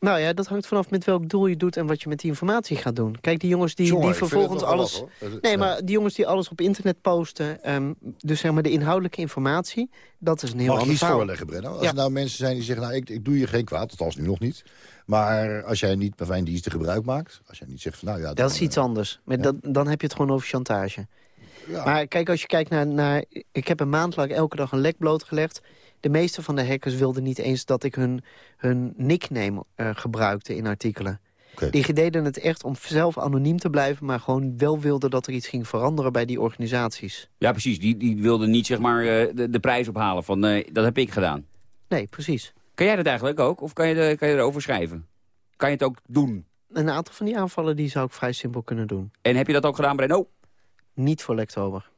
Nou ja, dat hangt vanaf met welk doel je doet en wat je met die informatie gaat doen. Kijk, die jongens die, Jongen, die vervolgens alles... Nee, ja. maar die jongens die alles op internet posten... ehm, dus zeg maar de inhoudelijke informatie, dat is een heel Mag ik ander iets verhaal. voorleggen, Brenno? Als Ja. er nou mensen zijn die zeggen, nou, ik, ik doe je geen kwaad, althans nu nog niet. Maar als jij niet bij mijn diensten gebruik maakt, als jij niet zegt van, nou ja... Dat dan, is iets eh, anders. Maar dat, dan heb je het gewoon over chantage. Ja. Maar kijk, als je kijkt naar, naar... Ik heb een maand lang elke dag een lek blootgelegd. De meeste van de hackers wilden niet eens dat ik hun, hun nickname eh, gebruikte in artikelen. Die deden het echt om zelf anoniem te blijven... maar gewoon wel wilden dat er iets ging veranderen bij die organisaties. Ja, precies. Die, die wilde niet zeg maar eh, de, de prijs ophalen van eh, dat heb ik gedaan. Nee, precies. Kan jij dat eigenlijk ook? Of kan je, de, kan je erover schrijven? Kan je het ook doen? Een aantal van die aanvallen die zou ik vrij simpel kunnen doen. En heb je dat ook gedaan, Brenno? Niet voor Lektober.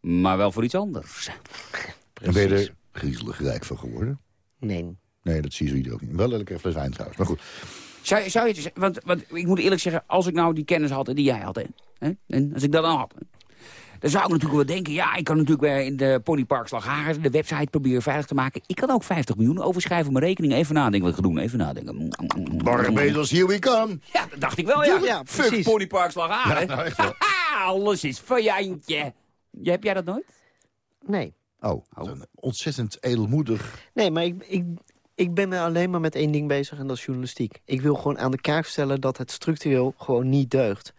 Maar wel voor iets anders. [laughs] Dan ben je er griezelig rijk van geworden. Nee. Nee, dat zie je iedereen ook niet. Wel een lekkere fles wijn trouwens, maar goed. Zou, zou je, het- want, want ik moet eerlijk zeggen, als ik nou die kennis had die jij had, hè, hè, en als ik dat dan had, dan zou ik natuurlijk wel denken, ja, ik kan natuurlijk bij in de Ponypark Slagharen de website proberen veilig te maken. Ik kan ook 50 miljoen overschrijven op mijn rekening. Even nadenken wat ik ga doen, even nadenken. Barbados, here we come. Ja, dat dacht ik wel, ja. Ja, Fuck precies. Ponypark Slagharen. Ja, nou, [laughs] alles is van Jantje. Ja, heb jij dat nooit? Nee. Oh, een ontzettend edelmoedig. Nee, maar ik, ik, ik ben me alleen maar met één ding bezig en dat is journalistiek. Ik wil gewoon aan de kaak stellen dat het structureel gewoon niet deugt.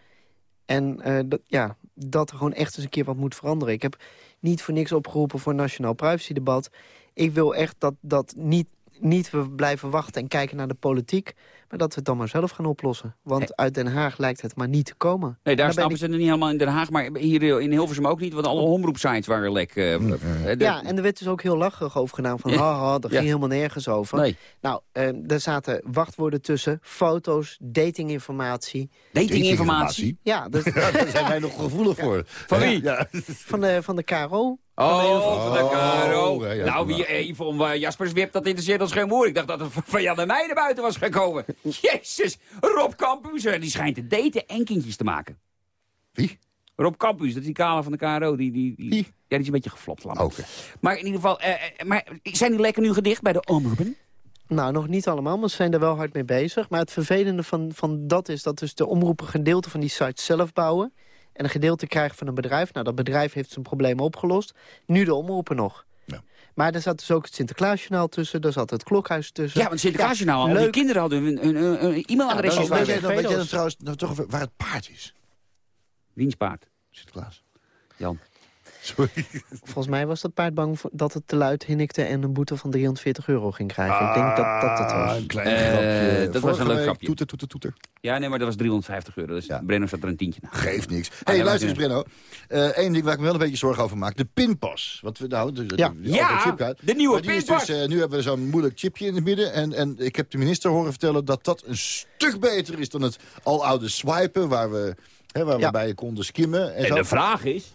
En eh, dat, ja, dat er gewoon echt eens een keer wat moet veranderen. Ik heb niet voor niks opgeroepen voor een nationaal privacydebat. Ik wil echt dat, dat niet, niet we blijven wachten en kijken naar de politiek... maar dat we het dan maar zelf gaan oplossen. Want uit Den Haag lijkt het maar niet te komen. Nee, daar snappen ik- ze het niet helemaal in Den Haag. Maar hier in Hilversum ook niet, want alle omroepsites waren lek. eh, eh, de- Ja, en er werd dus ook heel lacherig over gedaan. Van, Ja. haha, dat Ja. ging helemaal nergens over. Nee. Nou, eh, er zaten wachtwoorden tussen. Foto's, datinginformatie. Datinginformatie? Ja, dus, [laughs] Daar zijn wij nog gevoelig voor. Van wie? Ja. van, de, van de KRO. Oh, van de Oh, Caro. ja, ja, nou, wie even om uh, Jaspers Wip, dat interesseert ons geen moer. Ik dacht dat het van Jan en mij naar buiten was gekomen. [laughs] Jezus, Rob Campus, eh, die schijnt te daten en kindjes te maken. Wie? Rob Campus, dat is die kale van de KRO. Die, die, die, Wie? Ja, die is een beetje geflopt. laat maar. Oké. Maar in ieder geval, eh, eh, maar zijn die lekker nu gedicht bij de omroepen? Nou, nog niet allemaal, maar ze zijn er wel hard mee bezig. Maar het vervelende van, van dat is dat dus de omroepen een gedeelte van die site zelf bouwen... en een gedeelte krijgen van een bedrijf. Nou, dat bedrijf heeft zijn probleem opgelost. Nu de omroepen nog. Ja. Maar er zat dus ook het Sinterklaasjournaal tussen. Er zat het Klokhuis tussen. Ja, want Sinterklaasjournaal, al die leuk. kinderen hadden hun, hun, hun- hun e-mailadresjes. Ja, weet jij, waar dan, trouwens nou, toch waar het paard is? Wiens paard? Sinterklaas. Jan. Sorry. Volgens mij was dat paard bang voor- dat het te luid hinnikte... en een boete van 340 euro ging krijgen. Ik denk dat dat het Ah, was. Een klein Eh, grapje. dat was een leuk week, grapje. Toeter, toeter, toeter. Ja, nee, maar dat was 350 euro. Dus Ja. Brenno staat er een tientje na. Geeft niks. ja, hey, luister eens, Brenno. Eén ding waar ik me wel een beetje zorgen over maak. De pinpas. Wat we nou, de, de- Ja. de- Ja, de nieuwe pinpas. Dus, eh, nu hebben we zo'n moeilijk chipje in het midden. En, en ik heb de minister horen vertellen dat dat een stuk beter is dan het aloude swipen. Waar we, hè, waar we Ja. bij je konden skimmen. En, En zo. de vraag is...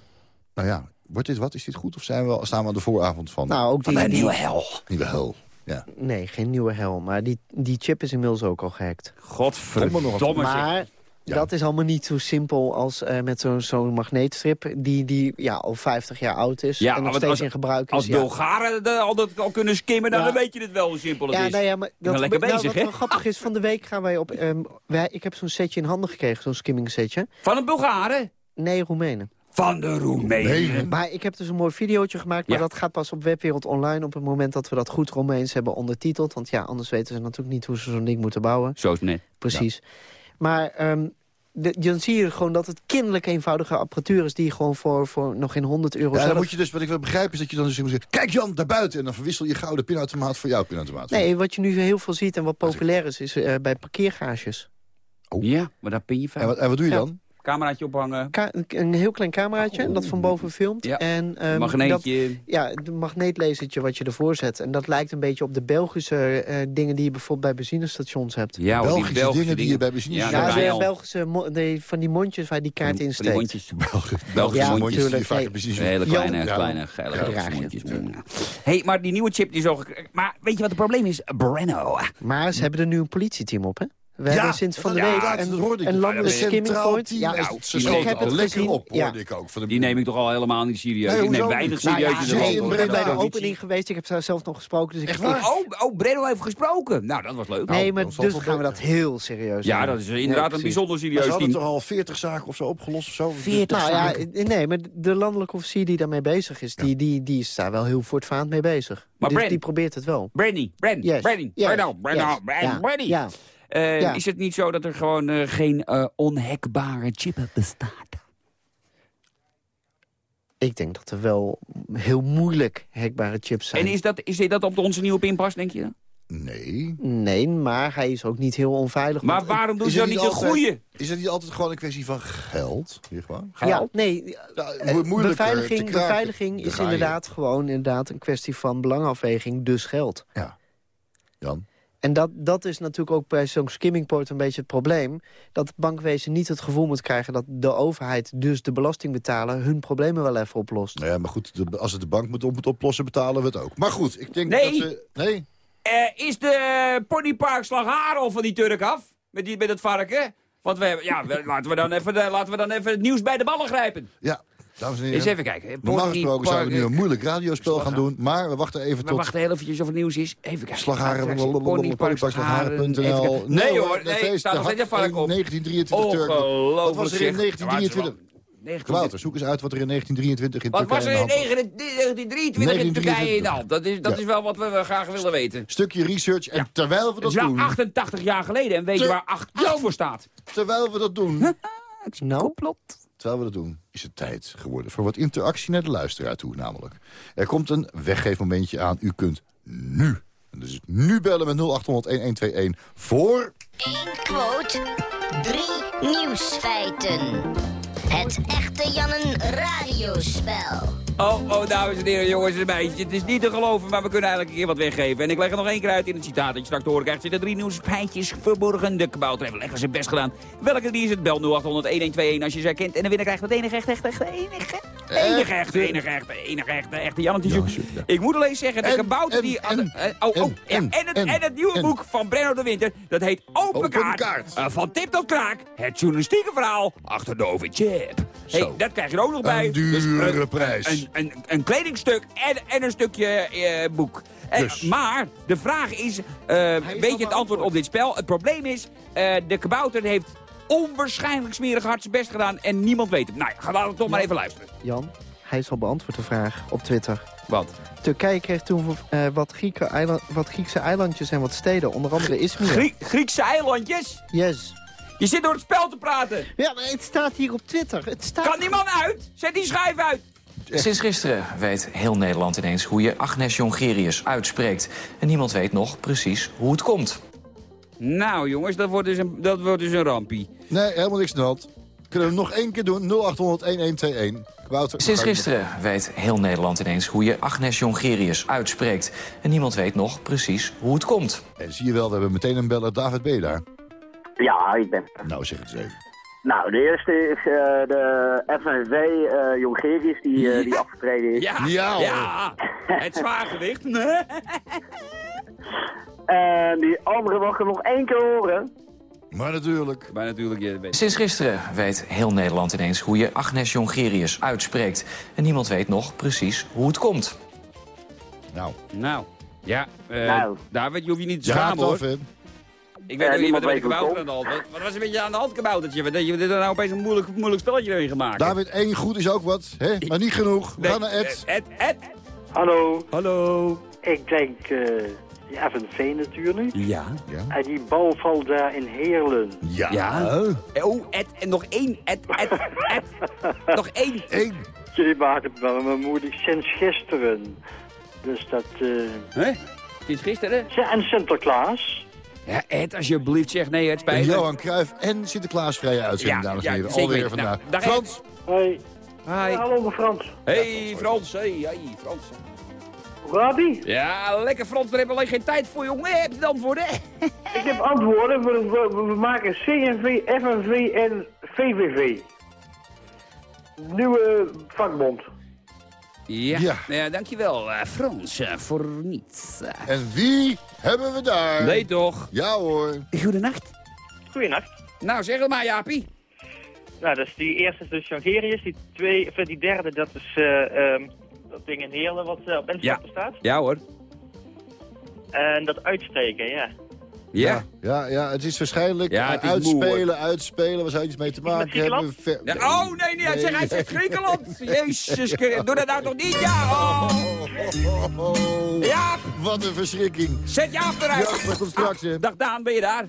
Nou ja, wordt dit wat? Is dit goed? Of zijn we, al- staan we aan de vooravond van, Nou, ook Van die, een die- nieuwe hel. nieuwe hel? Ja. Nee, geen nieuwe hel. Maar die, die chip is inmiddels ook al gehackt. Godverdomme. Maar Ja. dat is allemaal niet zo simpel als eh, met zo'n zo'n magneetstrip... Die, die ja, al 50 jaar oud is Ja, en nog steeds als- in gebruik is. Als ja. Bulgaren de- al dat al kunnen skimmen, dan, Ja. dan weet je het wel hoe simpel het Ja, is. nou ja, maar dat, lekker nou, bezig, wat wel grappig is, van de week gaan wij op... ehm, wij, ik heb zo'n setje in handen gekregen, zo'n skimming setje. Van een Bulgaren? Nee, Roemenen. Van de Roemenen. Maar ik heb dus een mooi videootje gemaakt, maar Ja. dat gaat pas op Webwereld Online... op het moment dat we dat goed Romeins hebben ondertiteld. Want ja, anders weten ze natuurlijk niet hoe ze zo'n ding moeten bouwen. Zo is. Precies. Maar ehm, de- dan zie je gewoon dat het kinderlijk eenvoudige apparatuur is... die je gewoon voor, voor nog geen 100 euro Ja, dan moet je dus, wat ik wil begrijpen, is dat je dan dus moet zeggen... Kijk Jan, daar buiten. En dan verwissel je gouden pinautomaat voor jouw pinautomaat. Nee, wat je nu heel veel ziet en wat populair is, is eh, bij parkeergarages. Ja, maar daar pin je En wat, en wat doe je Ja. dan? Cameraatje ophangen. Ka- een- een heel klein cameraatje dat van boven filmt. Ja. En, ehm, dat, Magneetje. ja, een magneetlezertje wat je ervoor zet. En dat lijkt een beetje op de Belgische eh, dingen die je bijvoorbeeld bij benzinestations hebt. Ja, hoor, die Belgische dingen die je bij benzinestations- Ja, Ja, al. Belgische de, van die mondjes waar die kaart in steekt. mondjes. [laughs] Belgische Belgische Ja, mondjes. die je tuurlijk. vaak Nee. op benzine- Hele kleine, Jan- kleine, geile Ja. Belgische mondjes. hey, maar die nieuwe chip die zo... Maar weet je wat het probleem is? Brenno. Maar ze hebben er nu een politieteam op, hè? We Ja, hebben sinds van de ja, week een, hoorde ik. een landelijk Een skimming centraal point. team. Ja, Nou, ik ze heb schoten het er lekker op, Ja. hoorde ik ook. Van de Die neem ik toch al helemaal niet serieus. Nee, ik neem weinig Nou serieus. ja, in de nee, rol ik ben bij de opening geweest. Ik heb daar zelf nog gesproken. Dus ik, Echt waar? Oh, oh, Brenno heeft gesproken. Nou, dat was leuk. Nee, maar dat zal dus gaan we dat heel serieus Ja, dat is inderdaad een bijzonder Maar ze serieus hadden team. toch al 40 zaken of zo opgelost of zo? 40 Nou ja, zaken. nee, maar de landelijke officier die daarmee bezig is... Die, die, die is daar wel heel voortvarend mee bezig. Maar dus die probeert het wel. Brandy. Brandy, Yes. Bren- Ja. Brandy. Ja. Eh, Ja. Is het niet zo dat er gewoon eh, geen eh, onhackbare chip bestaat? Ik denk dat er wel heel moeilijk hackbare chips zijn. En is dat, is dat op onze nieuwe pinpas, denk je? Nee. Nee, maar hij is ook niet heel onveilig. Maar want- waarom doen ze dan niet altijd- goeie? Is het niet altijd gewoon een kwestie van geld? Hier gewoon? Ja, nee, Ja, moeilijker beveiliging, te kraken. beveiliging is inderdaad gewoon inderdaad een kwestie van belangafweging, dus geld. Jan? En dat, dat is natuurlijk ook bij zo'n skimmingport een beetje het probleem. Dat het bankwezen niet het gevoel moet krijgen dat de overheid, dus de belastingbetaler, hun problemen wel even oplost. Nou ja, maar goed, de- als het de bank moet, op, moet oplossen, betalen we het ook. Maar goed, ik denk Nee. dat ze... Nee? Eh, is de ponypark Slagharen van die Turk af? Met, die, met het varken? Want we hebben, ja, we- laten, we dan even, laten we dan even het nieuws bij de ballen grijpen. Ja, dames en heren. Eens even kijken. Normaal gesproken zouden we nu een moeilijk radiospel gaan doen. Maar we wachten even We tot... wachten heel eventjes of het nieuws is. Even kijken. Even- Nee hoor, nee, staat nog steeds een hak vark op. 1923 Turken. Ongelooflijk Wat was er in zeg. 1923? 19 Wouter, zoek eens uit wat er in 1923 in Wat Turkije was er in aan de hand 1923 in Turkije in de hand? Dat is, dat Ja. is wel wat we we graag willen weten. Stukje research. En Ja. terwijl we Het dat is wel doen... 88 jaar geleden. En weet je Ter- waar 8 voor staat? Terwijl we dat doen... Nou, Terwijl we dat doen, tijd geworden voor wat interactie naar de luisteraar toe namelijk. Er komt een weggeefmomentje aan. U kunt nu Dus nu bellen met 0800-1121 voor... Eén quote, drie nieuwsfeiten. Het echte Jannen radiospel. Oh, oh, dames en heren, jongens en meisjes. Het is niet te geloven, maar we kunnen eigenlijk een keer wat weggeven. En ik leg er nog één keer uit in het citaat dat je straks te horen krijgt. Zitten drie nieuwsfeitjes verborgen. De kabouter heeft lekker zijn best gedaan. Welke die is het? Bel 0800-1121 als je ze herkent. En de winnaar krijgt het enige echt, echt, echt, enige... Enige echte, enige echte, enige echte, echte. Ik moet alleen zeggen, de kabouter en, die... en, eh, oh, oh, en, en, het, en, en het nieuwe en. boek van Brenno de Winter, dat heet Open, Open Kaart. Kaart. Eh, van tip tot kraak, het journalistieke verhaal achter de OV-chip. Hey, dat krijg je er ook nog bij. Een dure Dus, eh, prijs. Een, een, een kledingstuk en, en een stukje eh, boek. En, Dus. Maar de vraag is, eh, weet je het antwoord op dit spel? Het probleem is, eh, de kabouter heeft onwaarschijnlijk smerig hard zijn best gedaan en niemand weet het. Nou ja, laten we toch maar even luisteren. Jan, hij is al beantwoord de vraag op Twitter. Wat? Turkije kreeg toen eh, wat, Grieke eiland, wat Griekse eilandjes en wat steden, onder andere Izmir. Grie- Griekse eilandjes? Yes. Je zit door het spel te praten. Ja, maar het staat hier op Twitter. Het staat... Kan die man uit? Zet die schijf uit. Sinds gisteren weet heel Nederland ineens hoe je Agnes Jongerius uitspreekt. En niemand weet nog precies hoe het komt. Nou jongens, dat wordt dus een, dat wordt dus een rampie. Nee, helemaal niks aan de hand. Kunnen we nog één keer doen? 0800-1121. Wouter, Sinds gisteren weet heel Nederland ineens hoe je Agnes Jongerius uitspreekt. En niemand weet nog precies hoe het komt. En zie je wel, we hebben meteen een beller. David, ben je daar? Ja, ik ben. Nou, zeg het eens even. Nou, de eerste is eh, de FNV eh Jongerius die, eh, die afgetreden is. Ja, Ja, ja. Het zwaargewicht. [laughs] En die andere mag ik nog één keer horen. Maar natuurlijk. Maar natuurlijk, je weet. Sinds gisteren weet heel Nederland ineens hoe je Agnes Jongerius uitspreekt. En niemand weet nog precies hoe het komt. Nou, Nou, ja. eh Nou. David, je hoeft je niet te schamen hoor. af? Ik weet Ja, ook niet wat niemand er met de kabouter aan de hand was. Wat was er met je aan de hand, kaboutertje? Dat je dit er nou opeens een moeilijk, moeilijk spelletje erin gemaakt. David, één goed is ook wat, hè? Maar niet genoeg. We gaan naar Ed. Ed, Ed. Hallo, Hallo. ik denk eh de FNV natuurlijk. Ja. En die bal valt daar in Heerlen. Ja. Ja. Oh, Ed, en nog één. Ed, Ed, Ed. [laughs] nog één. Eén. Jullie maken het wel moeilijk sinds gisteren. Dus dat... eh Hè? Sinds gisteren? Ja, En Sinterklaas. Ja, Ed, alsjeblieft zeg nee, het spijt me. Johan Cruijff en Sinterklaas vrije uitzending, Ja, dames en ja, heren. Alweer vandaag. Nou, Frans, Hoi. Hi. Ja, hallo, Frans. Hey Frans, hey, hey Frans. Hoe gaat ie? Ja, lekker Frans, daar hebben we alleen geen tijd voor, jongen. Heb je de antwoorden? [laughs] Ik heb antwoorden. We, we, we maken CNV, FNV en VVV. Nieuwe vakbond. Ja. Ja. ja. dankjewel eh, Frans eh, voor niets. Eh, en wie hebben we daar? Nee toch? Ja hoor. Goedenacht. Goeienacht. Nou, zeg het maar Jaapie. Nou, dus die eerste is dus Jongerius. Die, twee, of die derde, dat is eh, ehm, dat ding in Heerlen wat eh, op Instagram staat. Ja hoor. En dat uitspreken, ja. Ja. Ja, ja, het is waarschijnlijk Ja, eh, het is moe, uitspelen, uitspelen. Waar zou je iets mee te maken hebben? Ver- Ja, oh nee, nee, hij zegt, hij zegt Griekenland. Jezus, Christus, doe dat nou toch niet, ja. Oh. Oh, oh, oh. Jaap, Wat een verschrikking. zet Jaap eruit. Ja, maar tot straks, hè. Dag Daan, ben je daar?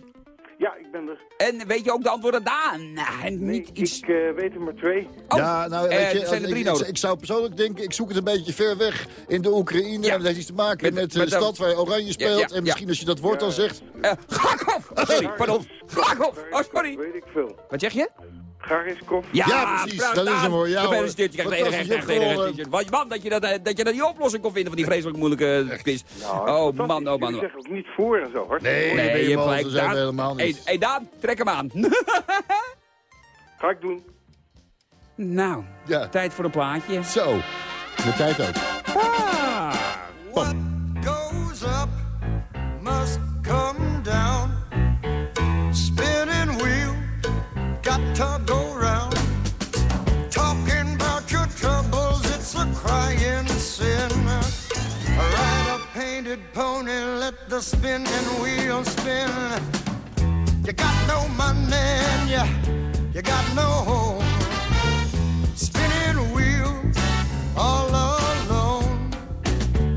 Ja, ik ben er. En weet je ook de antwoorden Daan? En Nee, niet iets... ik eh, weet er maar twee. Oh, ja, nou, eh, weet je, zijn er ik, drie ik, nodig. ik zou persoonlijk denken, ik zoek het een beetje ver weg in de Oekraïne. Ja. Dat heeft iets te maken Met- met, met de stad waar Oranje speelt. ja, en ja. misschien als je dat woord dan zegt. Eh, Gakov! Oh, sorry, pardon. Gakov! Oh, sorry. Weet ik veel. Wat zeg je? Gariskov. Ja, Ja, precies, dat is hem, hoor. Ja. Gefeliciteerd, je krijgt recht, recht. Want man, dat je dat, eh, dat je dat die oplossing kon vinden van die vreselijk moeilijke eh, quiz. Oh man, oh man. Ik zeg ook niet voor en zo, hoor. Nee, Nee, nee je hebt gelijk, gelijk, zijn we Daan. helemaal niet. hey Daan, trek hem aan. [laughs] Ga ik doen. nou, Ja, tijd voor een plaatje. zo. De tijd ook. Ah. The spinning wheel spin. You got no money and you, you got no home. Spinning wheels all alone.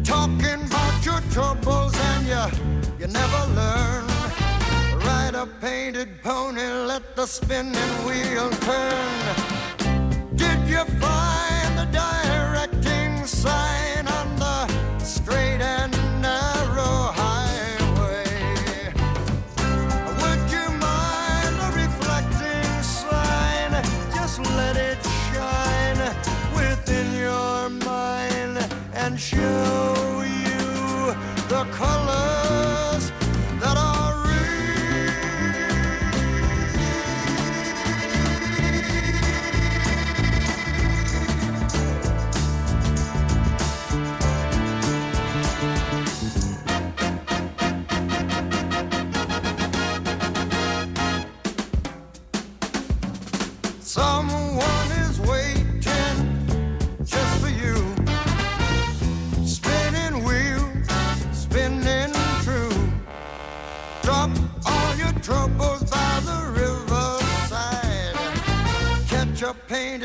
Talking about your troubles and you, you never learn. Ride a painted pony, let the spinning wheel turn. Did you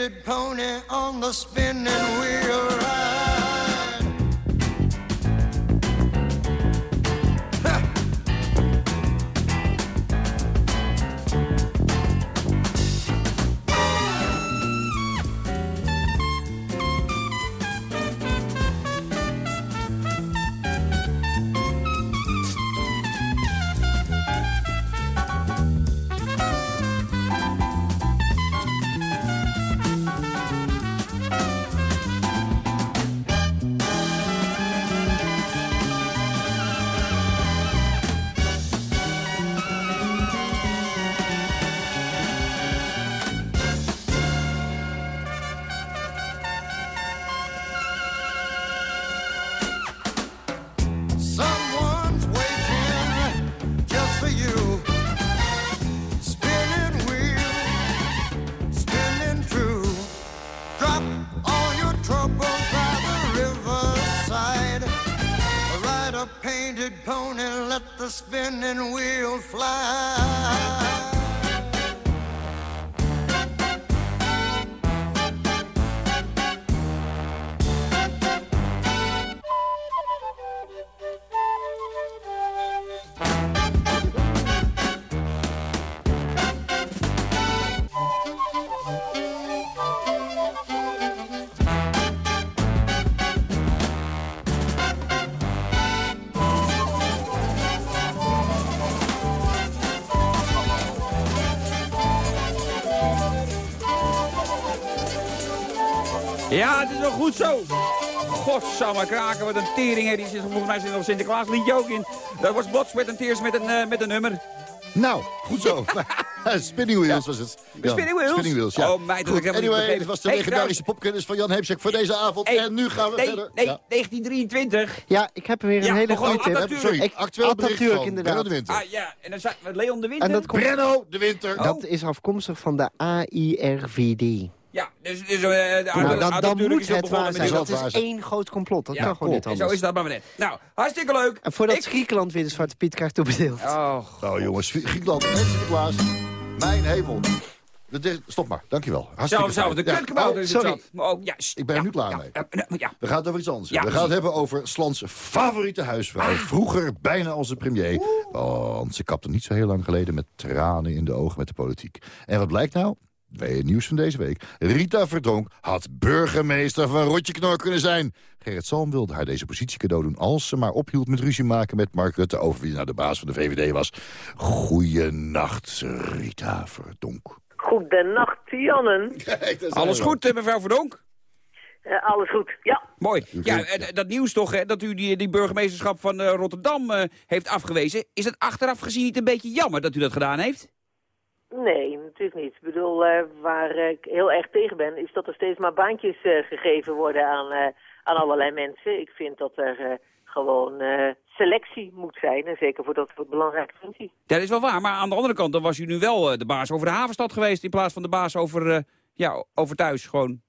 pony on the spinning wheel let the spinning wheel fly. Godsamme kraken, wat een tering. hè. Die zit, volgens mij zit er nog Sinterklaas liedje ook in. Dat was Blood, Sweat and Tears met een, eh, met een nummer. Nou, goed zo. [laughs] Spinning Wheels was het. Ja, Spinning Wheels? Spinning Wheels, ja. Oh, meid, dat Goed, heb ik helemaal niet anyway, begrepen. dit was de Hey, legendarische popkennis van Jan Heemsek voor deze avond. Hey, en nu gaan we nee, verder. Nee, Ja. 1923. Ja, ik heb weer een Ja, hele tip. Atatürk. Sorry, Ik- actueel bericht van inderdaad. Brenno de Winter. Ah ja, en dan staat Leon de Winter. En dat komt- Brenno de Winter. Dat is afkomstig van de AIRVD. Ja, dus, dus eh, de Nou, dan, moet het waar zijn. Dat is één groot complot. Dat Ja, kan gewoon niet En zo anders. is dat maar net. Nou, hartstikke leuk. En voordat Ik- Griekenland weer de Zwarte Piet krijgt toebedeeld. Oh, Oh jongens, Griekenland en Sinterklaas. Mijn hemel. Stop maar, dankjewel. Hartstikke Zelfs de fijn. Ja. Oh, sorry. Oh, ja, Ik ben er nu klaar ja, mee. ja, ja, ja. We gaan het over iets anders. We gaan het hebben over Slans favoriete huisvrouw. Vroeger bijna als een premier. Want ze kapte niet zo heel lang geleden met tranen in de ogen met de politiek. En wat blijkt nou? Bij het nieuws van deze week. Rita Verdonk had burgemeester van Rotjeknor kunnen zijn. Gerrit Salm wilde haar deze positie cadeau doen... als ze maar ophield met ruzie maken met Mark Rutte... over wie nou de baas van de VVD was. Goeienacht, Rita Verdonk. Goedenacht, Jannen. [laughs] Alles goed, eh, mevrouw Verdonk? Eh, alles goed, ja. Mooi. Ja, eh, dat nieuws toch, hè, dat u die, die burgemeesterschap van eh, Rotterdam eh, heeft afgewezen. Is het achteraf gezien niet een beetje jammer dat u dat gedaan heeft? Nee, natuurlijk niet. Ik bedoel, eh, waar ik heel erg tegen ben, is dat er steeds maar baantjes eh, gegeven worden aan, eh, aan allerlei mensen. Ik vind dat er gewoon selectie moet zijn, en zeker voor dat belangrijke functie. Dat is wel waar, maar aan de andere kant dan was u nu wel de baas over de havenstad geweest... in plaats van de baas over, ja, over thuis gewoon.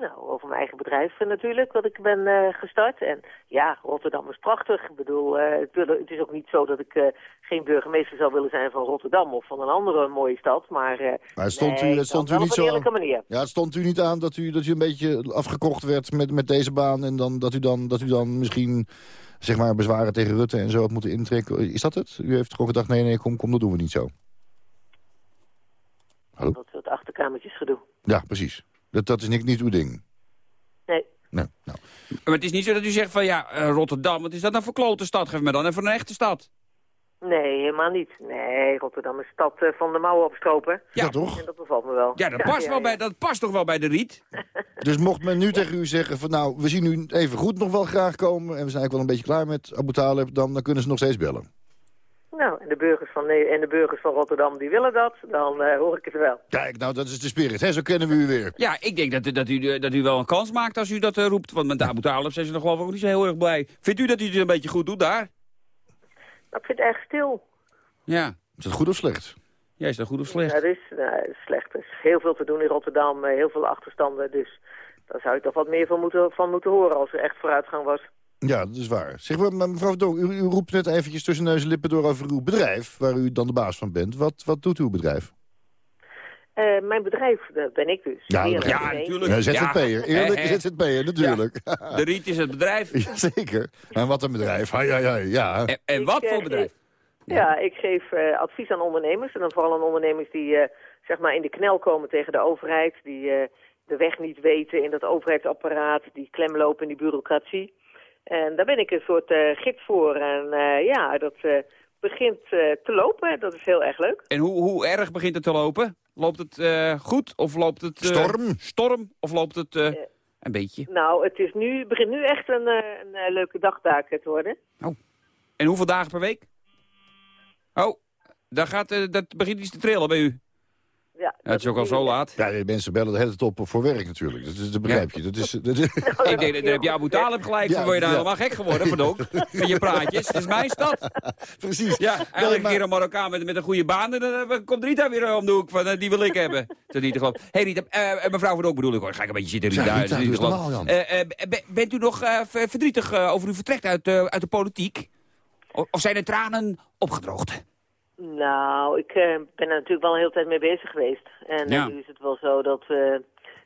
Nou, over mijn eigen bedrijf natuurlijk, wat ik ben eh, gestart. En ja, Rotterdam is prachtig. Ik bedoel, eh, het, wil- het is ook niet zo dat ik eh, geen burgemeester zou willen zijn van Rotterdam of van een andere mooie stad. Maar, Maar stond, nee, u, stond u niet zo aan- manier. Ja, stond u niet aan dat u, dat u een beetje afgekocht werd met, met deze baan... en dan, dat, u dan, dat u dan misschien zeg maar, bezwaren tegen Rutte en zo had moeten intrekken. Is dat het? U heeft gewoon gedacht, nee, nee, kom, kom, dat doen we niet zo. Hallo? Dat soort achterkamertjes gedoe. Ja, precies. Dat, dat is niet, niet uw ding. Nee. Nee, nou. Maar het is niet zo dat u zegt van ja, eh, Rotterdam, wat is dat nou voor klote stad? Geef me dan even een echte stad. Nee, helemaal niet. Nee, Rotterdam is stad eh, van de mouwen opstropen. Ja, toch? En dat bevalt me wel. Ja, dat past, ja, wel ja. Bij, dat past toch wel bij de Riet? [laughs] Dus mocht men nu tegen u zeggen van nou, we zien u even goed nog wel graag komen... en we zijn eigenlijk wel een beetje klaar met Abu Talib... dan, dan kunnen ze nog steeds bellen. Nou, en de, burgers van, en de burgers van Rotterdam die willen dat, dan eh, hoor ik het wel. Kijk, nou, dat is de spirit. Hè? Zo kennen we u weer. Ja, ik denk dat, dat, u, dat u wel een kans maakt als u dat eh, roept. Want met Abu Talib zijn ze nog geloof ik ook niet zo heel erg blij. Vindt u dat u het een beetje goed doet daar? Nou, ik vind het erg stil. Ja. Is dat goed of slecht? Ja, is dat goed of slecht? Ja, dat is, nou, slecht. Er is heel veel te doen in Rotterdam, eh, heel veel achterstanden. Dus daar zou ik toch wat meer van moeten, van moeten horen als er echt vooruitgang was. Ja, dat is waar. Zeg maar, mevrouw Verdonk, u, u roept net eventjes tussen neus en lippen door over uw bedrijf... waar u dan de baas van bent. Wat, wat doet uw bedrijf? Eh, mijn bedrijf, dat ben ik dus. Ja, Heerlijk. Ja, natuurlijk. Ja, ZZP'er. Ja. Eerlijk, Eh, eh. ZZP'er, natuurlijk. De Riet is het bedrijf. [laughs] Jazeker. En wat een bedrijf. Ja, ja, ja. ja. En, en wat Ik, voor eh, bedrijf? Ja, ik geef eh, advies aan ondernemers. En dan vooral aan ondernemers die eh, zeg maar in de knel komen tegen de overheid. Die eh, de weg niet weten in dat overheidsapparaat. Die klem lopen in die bureaucratie. En daar ben ik een soort eh, gids voor. En eh, ja, dat eh, begint eh, te lopen. Dat is heel erg leuk. En hoe, hoe erg begint het te lopen? Loopt het eh, goed of loopt het... eh, Storm? Storm of loopt het eh, een beetje? Nou, het is nu, begint nu echt een, eh, een leuke dagtaak te worden. En hoeveel dagen per week? Oh, daar gaat, eh, dat begint iets te trillen bij u. Ja, het is ook al zo laat. Ja, mensen bellen de hele tijd op voor werk natuurlijk. Dat, is, dat begrijp je. Dat is, dat is- [laughs] Ik denk, daar heb je Abu Talib gelijk Ja, van. Word je ja. helemaal gek geworden, verdook? Met je praatjes. Het is mijn stad. [laughs] Precies. Ja, eigenlijk een keer een Marokkaan met, met een goede baan. En dan eh, komt Rita weer om de hoek van, eh, die wil ik hebben. [laughs] Dat is niet te geloven. Hé hey, Rita, eh, eh, mevrouw Verdonk bedoel ik hoor. Ga ik een beetje zitten, Rita. Ja, Dat Rita, niet normaal. Eh, eh, bent u nog eh, ver- verdrietig eh, over uw vertrek uit, eh, uit de politiek? O- Of zijn de tranen opgedroogd? Nou, ik eh, ben er natuurlijk wel een hele tijd mee bezig geweest. En eh, Ja. nu is het wel zo dat... eh,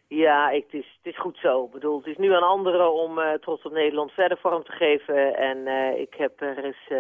ja, ik, het, is, het is goed zo. Ik bedoel, het is nu aan anderen om Trots op Nederland verder vorm te geven. En ik heb er is eh,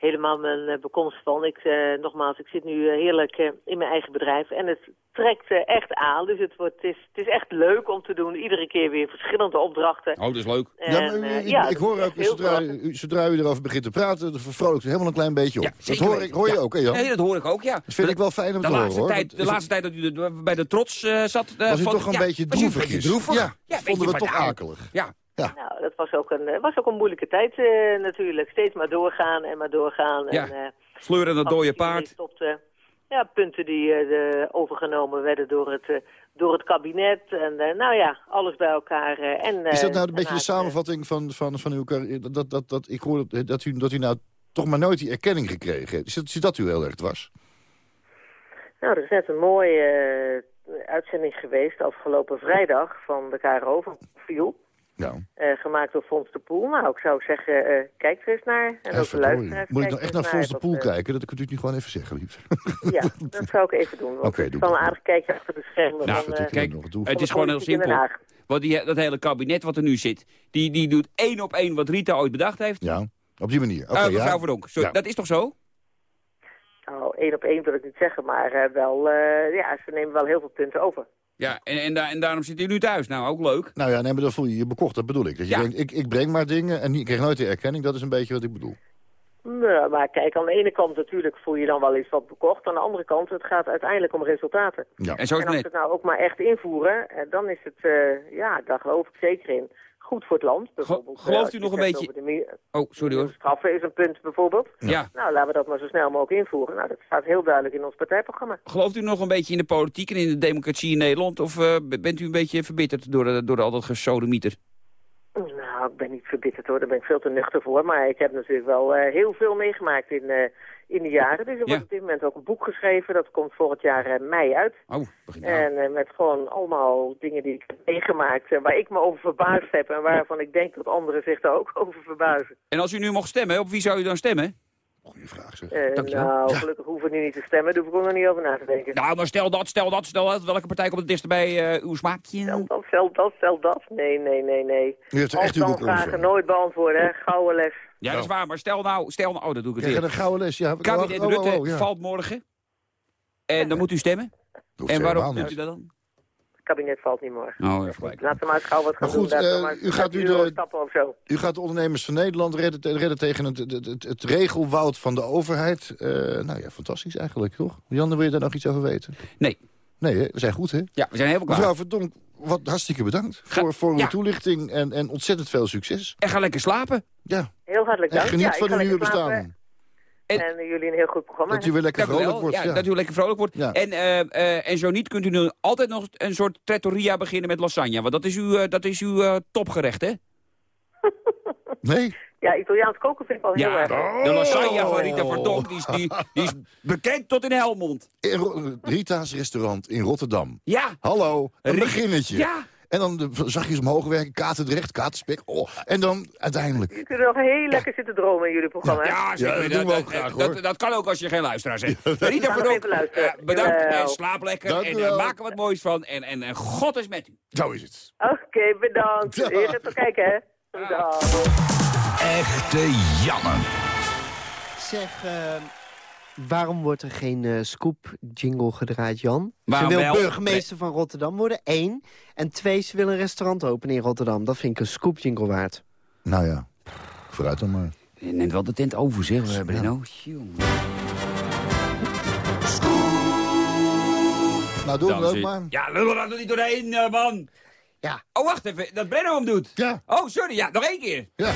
helemaal mijn eh, bekomst van. Ik, eh, nogmaals, ik zit nu eh, heerlijk eh, in mijn eigen bedrijf. En het trekt echt aan. Dus het, wordt, het, is, het is echt leuk om te doen. Iedere keer weer verschillende opdrachten. Oh, dat is leuk. En, ja, maar ik, ja, ik dat hoor ook, zodra, u, zodra u erover begint te praten, dan vervrolijkt u helemaal een klein beetje op. Ja, dat hoor, ik, hoor je Ja. ook, hè Jan? Nee, dat hoor ik ook, ja. Dat vind ik wel fijn om de te horen, laatste hoor. Tijd, de laatste tijd dat u de- bij de trots eh, zat... eh, Was u van- toch een ja, beetje een droevig beetje droevig? Ja, vonden we toch akelig. Ja. Nou, dat was ook een, eh, was ook een moeilijke tijd eh, natuurlijk. Steeds maar doorgaan en maar doorgaan. Ja, En, eh, sleuren dat dode paard. Stopte, ja, punten die de, overgenomen werden door het, door het kabinet. En nou ja, alles bij elkaar. en, Is dat nou een beetje de samenvatting van, van, van uw carrière? Dat, dat, dat, ik hoor dat, dat, u, dat u nou toch maar nooit die erkenning gekregen heeft. Is dat, u heel erg was? Nou, er is net een mooie uitzending geweest afgelopen vrijdag van de KRO van Viel. Ja. eh, gemaakt door Fons de Poel. Nou, ik zou zeggen, eh, kijk er eens naar. En ook de luisteraars. Moet ik nou echt naar Fons de Dat, Poel eh, kijken? Dat kunt u niet gewoon even zeggen, lief. [laughs] Ja, dat zou ik even doen. Oké, het is doe een aardig kijkje achter de schermen. Nou, van, kijk, het is gewoon heel simpel. Want die, dat hele kabinet wat er nu zit, die, die doet één op één wat Rita ooit bedacht heeft. Ja, op die manier. Oké, Eh, ja. mevrouw Verdonk, sorry, Ja. dat is toch zo? Nou, één op één wil ik niet zeggen, maar eh, wel, eh, ja, ze nemen wel heel veel punten over. Ja, en, en, da- en daarom zit u nu thuis. Nou, ook leuk. Nou ja, nee, maar dan voel je je bekocht, dat bedoel ik. Dat je Ja. denkt, ik, ik breng maar dingen en ik krijg nooit de erkenning. Dat is een beetje wat ik bedoel. Nou, maar kijk, aan de ene kant natuurlijk voel je dan wel eens wat bekocht. Aan de andere kant, het gaat uiteindelijk om resultaten. Ja. En zo is En als we het nou ook maar echt invoeren, eh, dan is het, eh, ja, daar geloof ik zeker in, goed voor het land. Bijvoorbeeld, eh, gelooft als u nog een beetje- de Oh, sorry hoor. Straffen is een punt bijvoorbeeld. Ja. Nou, laten we dat maar zo snel mogelijk invoeren. Nou, dat staat heel duidelijk in ons partijprogramma. Gelooft u nog een beetje in de politiek en in de democratie in Nederland? Of eh, bent u een beetje verbitterd door, de- door al dat gesodemieter? Nou, ik ben niet verbitterd hoor, daar ben ik veel te nuchter voor. Maar ik heb natuurlijk wel eh, heel veel meegemaakt in, eh, in de jaren. Dus er wordt Ja. op dit moment ook een boek geschreven. Dat komt volgend jaar eh, mei uit. Oh, begin nou. En eh, met gewoon allemaal dingen die ik heb meegemaakt. en waar ik me over verbaasd heb. En waarvan ik denk dat anderen zich daar ook [laughs] over verbazen. En als u nu mocht stemmen, op wie zou u dan stemmen? Goeie vraag zeg. Eh, Dankjewel. nou, Ja. gelukkig hoef ik nu niet te stemmen. Daar hoef ik nog niet over na te denken. Nou, maar stel dat, stel dat, stel dat. Welke partij komt het dichtst bij eh, uw smaakje? Stel dat, stel dat, stel dat. Nee, nee, nee, nee. U heeft er echt uw boek vragen nooit beantwoorden, hè. Gouden les. Ja, dat is waar. Maar stel nou, stel nou, oh, dat doe ik het weer. een gouden les? Ja, Kabinet oh, oh, oh, Rutte ja. valt morgen. En dan moet u stemmen. hoeft En waarom doet u dat dan? Het kabinet valt niet morgen. Oh, even gelijk. Laten we maar eens gauw wat gaan Maar goed, doen. Eh, maar u gaat met de- stappen of zo. U gaat de ondernemers van Nederland redden, redden tegen het, het, het, het regelwoud van de overheid. Eh, nou ja, fantastisch eigenlijk, toch? Janne, wil je daar nog iets over weten? Nee. Nee, hè? we zijn goed, hè? Ja, we zijn helemaal klaar. Mevrouw Verdonk, wat hartstikke bedankt Ga- voor, voor uw ja. toelichting en, en ontzettend veel succes. En ga lekker slapen. Ja, Heel hartelijk en dank. geniet ja, ik van uw slapen. bestaan. En, eh, jullie een heel goed programma. Dat u weer lekker vrolijk wel. wordt. Ja, Ja. Dat u lekker vrolijk wordt. Ja. En, eh, eh, en zo niet kunt u nu altijd nog een soort trattoria beginnen met lasagne. Want dat is uw, dat is uw topgerecht, hè? Nee? Ja, Italiaans koken vind ik wel heel Ja, erg. de lasagne van Rita Verdonk, die is, die, die is bekend tot in Helmond. In Ro- Rita's restaurant in Rotterdam. Ja. Hallo, een beginnetje. Ja. En dan de, zag je ze omhoog werken, katendrecht, katerspek. Oh. En dan uiteindelijk. Je kunt nog heel lekker zitten dromen in jullie programma. hè? Ja, zeker. dat doen we ook graag, dat, hoor. dat kan ook als je geen luisteraar bent. Rita Verdonk, bedankt. Jawel. slaap lekker. Dank en eh, maak er wat moois van. En, en, en God is met u. Zo is het. Oké, bedankt. Ja. Je gaat toch kijken, hè? Dag. Echte Janne. Zeg, eh, waarom wordt er geen eh, scoop-jingle gedraaid, Jan? Waarom ze wil wel? burgemeester van Rotterdam worden, één. En twee, ze wil een restaurant openen in Rotterdam. Dat vind ik een scoop-jingle waard. Nou ja, vooruit dan maar. Je neemt wel de tent over, zeg, ja. Bruno. Jongen. Nou, doe het ook maar. Ja, lullen dat er niet doorheen, eh, man. Ja. Oh, wacht even. Dat Brenno hem doet. Ja. Oh, sorry. Ja, nog één keer. Ja.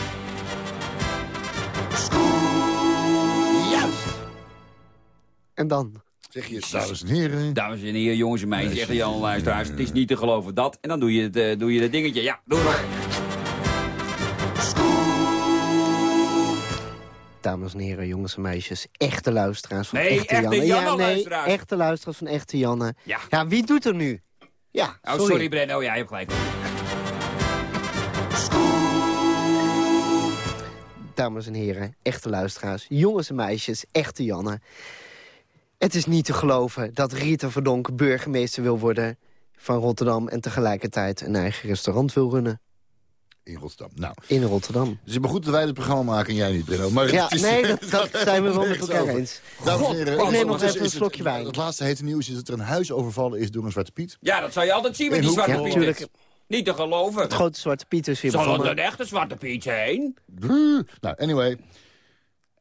En dan? Zeg je, dames en heren. Dames en heren, jongens en meisjes, echte Jan luisteraars. Het is niet te geloven dat. En dan doe je het, eh, doe je het dingetje. Ja, doe nog. Dames en heren, jongens en meisjes, echte luisteraars van Nee, Echte echte Janne. ja, nee, Janne-luisteraars. echte luisteraars van Echte Janne. Ja. Ja, wie doet er nu? Ja, Oh, sorry, Brenno. Ja, je hebt gelijk. Dames en heren, echte luisteraars, jongens en meisjes, echte Janne. Het is niet te geloven dat Rita Verdonk burgemeester wil worden van Rotterdam... en tegelijkertijd een eigen restaurant wil runnen In Rotterdam. Nou, in Rotterdam. het is maar goed dat wij het programma maken en jij niet, Brenno. Maar Ja, het is, nee, dat, dat [laughs] zijn we wel met elkaar eens. Dames en heren, ik neem nog even een is het- slokje wijn. Het laatste hete nieuws is dat er een huis overvallen is door een Zwarte Piet. Ja, dat zou je altijd zien met die zwarte Ja, Piet. tuurlijk. Niet te geloven. Het grote zwarte Piet is weer Zal er een echte zwarte Piet zijn? Nou, anyway.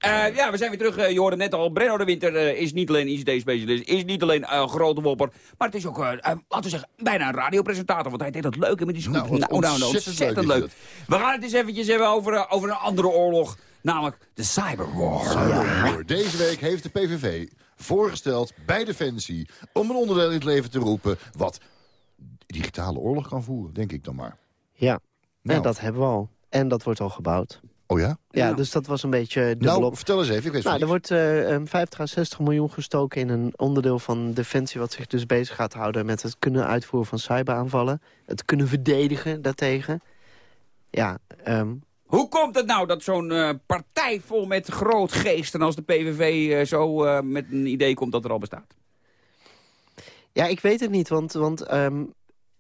Eh, ja, we zijn weer terug. eh, je hoorde net al, Brenno de Winter eh, is niet alleen ICT-specialist, is niet alleen een grote wopper, maar het is ook, laten we zeggen, bijna een radiopresentator. Want hij deed dat leuk hè, met die schoen. Nou, wat ontzettend leuk We gaan het eens eventjes hebben over, over een andere oorlog, namelijk de cyberwar. Cyberwar. Deze week heeft de PVV voorgesteld bij Defensie... om een onderdeel in het leven te roepen... wat digitale oorlog kan voeren, denk ik dan maar. Ja, Nou. en dat hebben we al. En dat wordt al gebouwd. Oh ja? Ja, dus dat was een beetje dubbelop. Nou, vertel eens even. Ik weet Nou, er wordt eh, een 50 à 60 miljoen gestoken in een onderdeel van Defensie... wat zich dus bezig gaat houden met het kunnen uitvoeren van cyberaanvallen. Het kunnen verdedigen daartegen. Ja, ehm, Hoe komt het nou dat zo'n eh, partij vol met grootgeesten als de PVV eh, zo eh, met een idee komt dat er al bestaat? ja ik weet het niet, want, want ehm,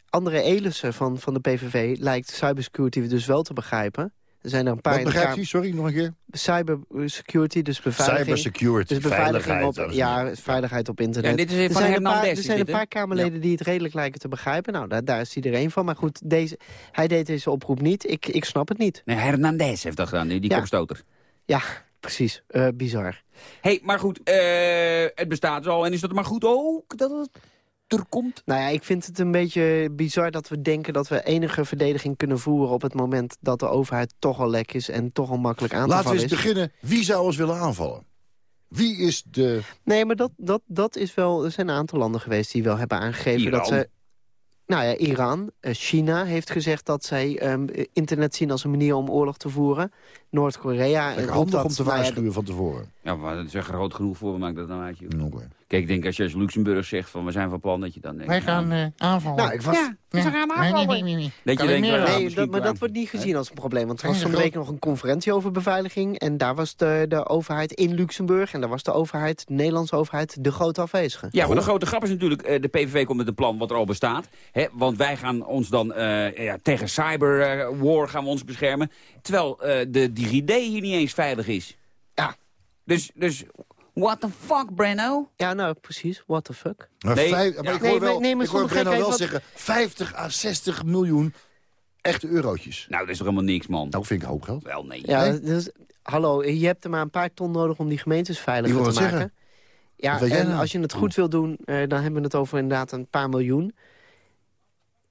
André Elissen van, van de PVV lijkt cybersecurity dus wel te begrijpen. Er zijn er een paar Wat begrijpt u? Sorry, nog een keer. Cybersecurity, dus beveiliging. Cybersecurity, dus beveiliging veiligheid, op, en ja, veiligheid op internet. Ja, dit is er van zijn, een paar, er zijn een dit, paar Kamerleden die het redelijk lijken te begrijpen. Nou, daar, daar is er één van. Maar goed, deze, hij deed deze oproep niet. Ik, ik snap het niet. Nee, Hernandez heeft dat gedaan, die, die Ja. kopstoter. Ja, precies. Eh, bizar. hey, maar goed, eh, het bestaat al. En is dat maar goed ook dat het er komt? Nou ja, ik vind het een beetje bizar dat we denken dat we enige verdediging kunnen voeren... op het moment dat de overheid toch al lek is en toch al makkelijk aan te Laten we vallen eens is. beginnen. Wie zou ons willen aanvallen? Wie is de... Nee, maar dat, dat, dat is wel... Er zijn een aantal landen geweest die wel hebben aangegeven dat ze... Nou ja, Iran, eh, China heeft gezegd dat zij ehm, internet zien als een manier om oorlog te voeren. Noord-Korea... Handig dat- om te nou ja, waarschuwen van tevoren. Ja, maar dat is er groot genoeg voor. Maken dat nou uit. Mm, oké. Kijk, ik denk als je als Luxemburg zegt van we zijn van plan dat je dan denkt... Wij gaan nou, eh, aanvallen. Nou, ik was... Ja, we gaan aanvallen. Nee, nee, nee, nee. Dat je denkt, ja, Nee, dat, maar dat wordt niet gezien als een probleem. Want er was van de week nog een conferentie over beveiliging. En daar was de, de overheid in Luxemburg. En daar was de overheid, de Nederlandse overheid, de grote afwezige. Ja, maar de grote grap is natuurlijk, eh, de PVV komt met een plan wat er al bestaat. Hè, want wij gaan ons dan eh, ja, tegen cyberwar gaan we ons beschermen. Terwijl eh, de DigiD hier niet eens veilig is. Ja. Dus, dus what the fuck, Brenno? Ja, nou, precies. What the fuck. Maar Nee, vijf- ja. maar ik hoor wel, ik hoor Brenno wel zeggen 50 à 60 miljoen echte eurotjes. Nou, dat is toch helemaal niks, man? Nou, vind ik hoop geld. Wel, nee. Ja, Nee? dus, hallo, je hebt er maar een paar ton nodig om die gemeentes veiliger Ik te maken. zeggen. Ja, en nou? als je het goed wil doen, eh, dan hebben we het over inderdaad een paar miljoen.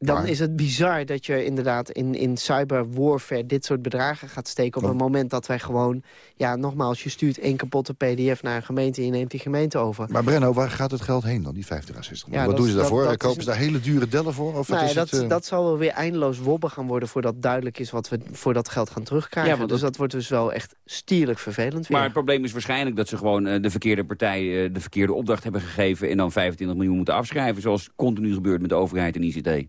Dan Maar- is het bizar dat je inderdaad in, in cyberwarfare dit soort bedragen gaat steken... op Oh. het moment dat wij gewoon... Ja, nogmaals, je stuurt één kapotte pdf naar een gemeente... en je neemt die gemeente over. Maar Brenno, waar gaat het geld heen dan, die 50 à 60 Ja, Wat doen ze daarvoor? dat Kopen een- ze daar hele dure dellen voor? Of wat Nou is ja, dat, het, eh? dat zal wel weer eindeloos wobben gaan worden... voordat duidelijk is wat we voor dat geld gaan terugkrijgen. Ja, want dus dat- dat wordt dus wel echt stierlijk vervelend weer. Maar het probleem is waarschijnlijk dat ze gewoon eh, de verkeerde partij eh, de verkeerde opdracht hebben gegeven en dan 25 miljoen moeten afschrijven. Zoals continu gebeurt met de overheid en ICT.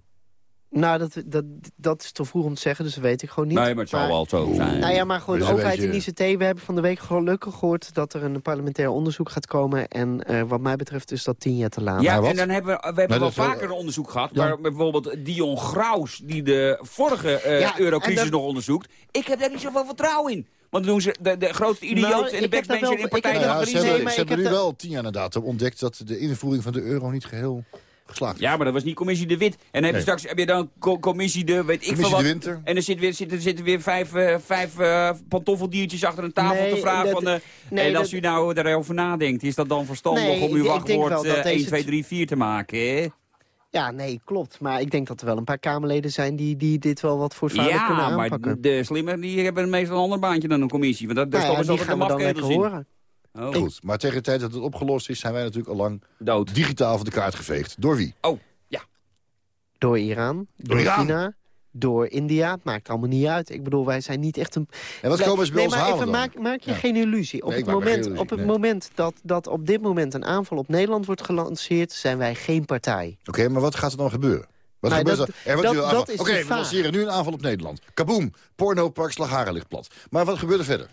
Nou, dat, dat, dat is te vroeg om te zeggen, dus dat weet ik gewoon niet. Nee, maar het zal wel zo zijn. Nou ja, maar gewoon de overheid en beetje- ICT... we hebben van de week gelukkig gehoord dat er een parlementair onderzoek gaat komen. En eh, wat mij betreft is dat tien jaar te laat. Ja, en dan hebben we, we hebben Maar wel vaker een onderzoek gehad... Ja. waar bijvoorbeeld Dion Graus, die de vorige eh Ja, eurocrisis dat- nog onderzoekt... ik heb daar niet zoveel vertrouwen in. Want doen ze de, de grootste idioot Nou, en de wel- in de ik partij... Ja, ze hebben, ze hebben nu wel tien jaar inderdaad ontdekt... dat de invoering van de euro niet geheel geslaagd is. Ja, maar dat was niet commissie De Wit. En dan heb je Nee. straks heb je dan co- commissie De weet ik Commissie veel wat. De Winter. En er, zit weer, zitten, er zitten weer vijf, eh, vijf eh, pantoffeldiertjes achter een tafel Nee, te vragen. dat- van, eh, nee, en als dat- u nou daarover nadenkt, is dat dan verstandig Nee, om uw wachtwoord wel dat eh, 1, deze 2, 3, 4 te maken? Hè? Ja, nee, klopt. Maar ik denk dat er wel een paar Kamerleden zijn die, die dit wel wat voortvaardig kunnen Ja, maar aanpakken. de slimmer die hebben meestal een ander baantje dan een commissie. Want dat, daar Nou ja, stoppen ze altijd de mafketels in. horen. Oh. Goed, maar tegen de tijd dat het opgelost is... zijn wij natuurlijk al lang Dood. digitaal van de kaart geveegd. Door wie? Oh, ja. Door Iran, door, Iran? China, door India. Het maakt allemaal niet uit. Ik bedoel, wij zijn niet echt een... En wat komen ze bij nee, ons maar halen even, dan? maak, maak je Ja. geen illusie. Op Nee, het moment, illusie, op het nee. moment dat, dat op dit moment een aanval op Nederland wordt gelanceerd... zijn wij geen partij. Oké, maar wat gaat er dan gebeuren? Wat Nou, gebeurt dat- er? Wordt dat- nu een dat aanval. is Oké, we lanceren nu een aanval op Nederland. Kaboom, pornopark Slagharen ligt plat. Maar wat gebeurt er verder?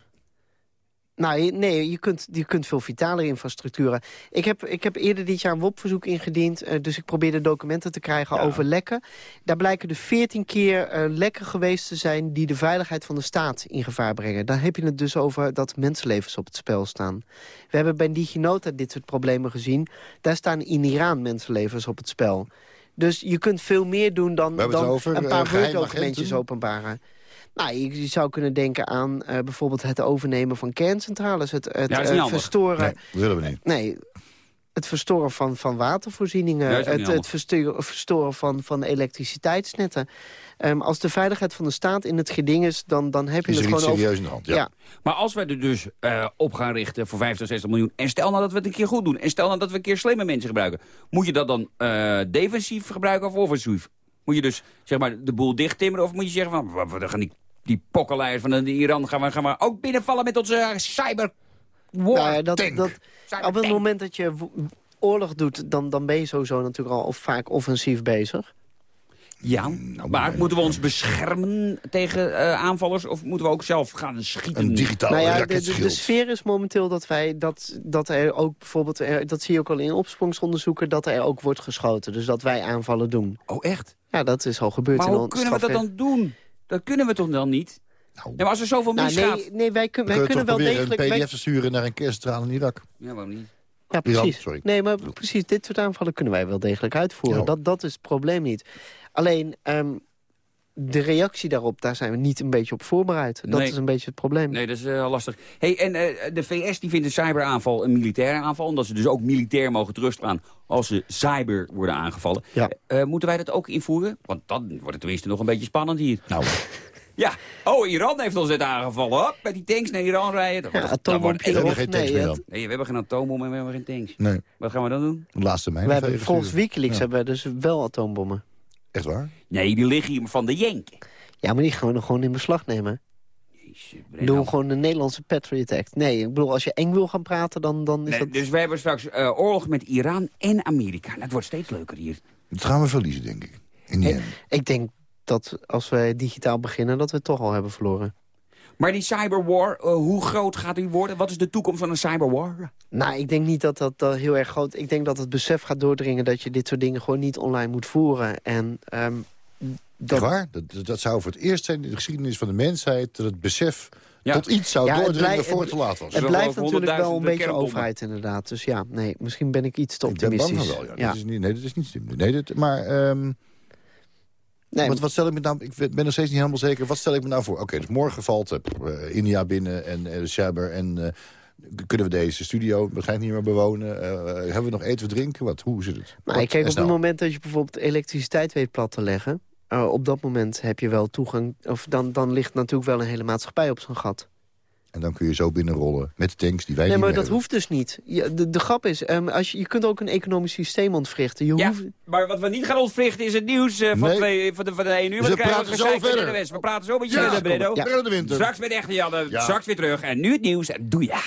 Nou, nee, je kunt, je kunt veel vitalere infrastructuren. Ik heb, ik heb eerder dit jaar een WOP-verzoek ingediend. eh, dus ik probeerde documenten te krijgen over lekken. Daar blijken er 14 keer eh, lekken geweest te zijn... die de veiligheid van de staat in gevaar brengen. Dan heb je het dus over dat mensenlevens op het spel staan. We hebben bij DigiNota dit soort problemen gezien. Daar staan in Iran mensenlevens op het spel. Dus je kunt veel meer doen dan, dan over, een paar agenten. openbaren. Nou, je, je zou kunnen denken aan eh, bijvoorbeeld het overnemen van kerncentrales. Het, het Ja, dat is eh, verstoren... Nee, dat willen we niet. Nee, het verstoren van, van watervoorzieningen. Ja, het het verstoren, verstoren van, van elektriciteitsnetten. Ehm, als de veiligheid van de staat in het geding is, dan, dan heb je Is er het iets gewoon serieus over... in de hand? Ja. Maar als wij er dus eh, op gaan richten voor 50, 60 miljoen... en stel nou dat we het een keer goed doen... en stel nou dat we een keer slimme mensen gebruiken... moet je dat dan eh, defensief gebruiken of offensief? Moet je dus zeg maar, de boel dicht timmeren... of moet je zeggen van... we- we gaan die, die pokkenleiers van de Iran gaan we, gaan we ook binnenvallen met onze eh, cyber war Nou ja, dat, tank. dat, Cyber op het tank. moment dat je oorlog doet, dan, dan ben je sowieso natuurlijk al of vaak offensief bezig. Ja, Nou, maar moeten we ons beschermen tegen eh, aanvallers... of moeten we ook zelf gaan schieten? Een digitaal Nou ja, de, de, raketschild. de sfeer is momenteel dat wij dat, dat er ook bijvoorbeeld, er- dat zie je ook al in opsprongsonderzoeken, dat er ook wordt geschoten. Dus dat wij aanvallen doen. Oh, echt? Ja, dat is al gebeurd. Maar in hoe ons kunnen we dat dan doen? Dat kunnen we toch dan niet? Ja, maar als er zoveel Nou, misgaat... nee, nee, wij, kun- wij kunnen kunnen wel degelijk... een wij- pdf te sturen naar een kerncentrale in Irak. Ja, waarom niet? Ja, precies. sorry. Nee, maar precies, dit soort aanvallen kunnen wij wel degelijk uitvoeren. Ja. Dat, dat is het probleem niet. Alleen, ehm, de reactie daarop, daar zijn we niet een beetje op voorbereid. Dat Nee. is een beetje het probleem. Nee, dat is eh, lastig. Hey, en eh, de VS die vindt een cyberaanval een militaire aanval... omdat ze dus ook militair mogen terugslaan als ze cyber worden aangevallen. Ja. Eh, moeten wij dat ook invoeren? Want dan wordt het tenminste nog een beetje spannend hier. Nou, [laughs] Ja, oh, Iran heeft ons net aangevallen. Hop, met die tanks naar Iran rijden. Dat Ja, erop. geen tanks Nee, meer dan. Nee, we hebben geen atoombom en we hebben geen tanks. Nee, Wat gaan we dan doen? de laatste mijnen. we hebben, even volgens. Wikileaks Ja. hebben we dus wel atoombommen. Echt waar? Nee, die liggen hier van de Jenken. Ja, maar die gaan we gewoon in beslag nemen. Jezus, Doen gewoon de Nederlandse Patriot Act. Nee, ik bedoel, als je eng wil gaan praten, dan, dan is Nee, dat... dus we hebben straks eh, oorlog met Iran en Amerika. Dat wordt steeds leuker hier. Dat gaan we verliezen, denk ik. In die. Ik denk dat als we digitaal beginnen, dat we het toch al hebben verloren. Maar die cyberwar, eh, hoe groot gaat die worden? Wat is de toekomst van een cyberwar? Nou, ik denk niet dat dat heel erg groot... Ik denk dat het besef gaat doordringen dat je dit soort dingen gewoon niet online moet voeren. En ehm, dat... Echt waar? Dat, zou voor het eerst zijn in de geschiedenis van de mensheid... dat het besef Ja. tot iets zou Ja, doordringen voor het- te laat was. Het blijft natuurlijk wel een 100.000 beetje overheid inderdaad. Dus ja, nee, misschien ben ik iets te Ik ben optimistisch. bang van wel, ja. Dat is niet, nee, dat is niet slim. Nee, dat, maar ehm, Nee, wat, wat stel ik me nou... Ik ben nog steeds niet helemaal zeker. Wat stel ik me nou voor? Oké, dus morgen valt eh, India binnen en cyber en... eh, Kunnen we deze studio waarschijnlijk niet meer bewonen? Hebben we nog eten of drinken? Wat, hoe zit het? Maar Kort kijk, op het moment dat je bijvoorbeeld elektriciteit weet plat te leggen... op dat moment heb je wel toegang... of dan, dan ligt natuurlijk wel een hele maatschappij op zijn gat. En dan kun je zo binnenrollen met de tanks die wij nee, niet maar dat hoeft dus niet. Ja, de, de grap is, ehm, als je, je kunt ook een economisch systeem ontwrichten. Je Ja, hoeft, maar wat we niet gaan ontwrichten is het nieuws eh, van, Nee. twee, van, de, van de 1 uur. Dus we praten zo verder. de. We praten zo met je Ja, verder, Breddo. ja. De winter. Straks met echte Janne, Ja. straks weer terug. En nu het nieuws. En doe ja.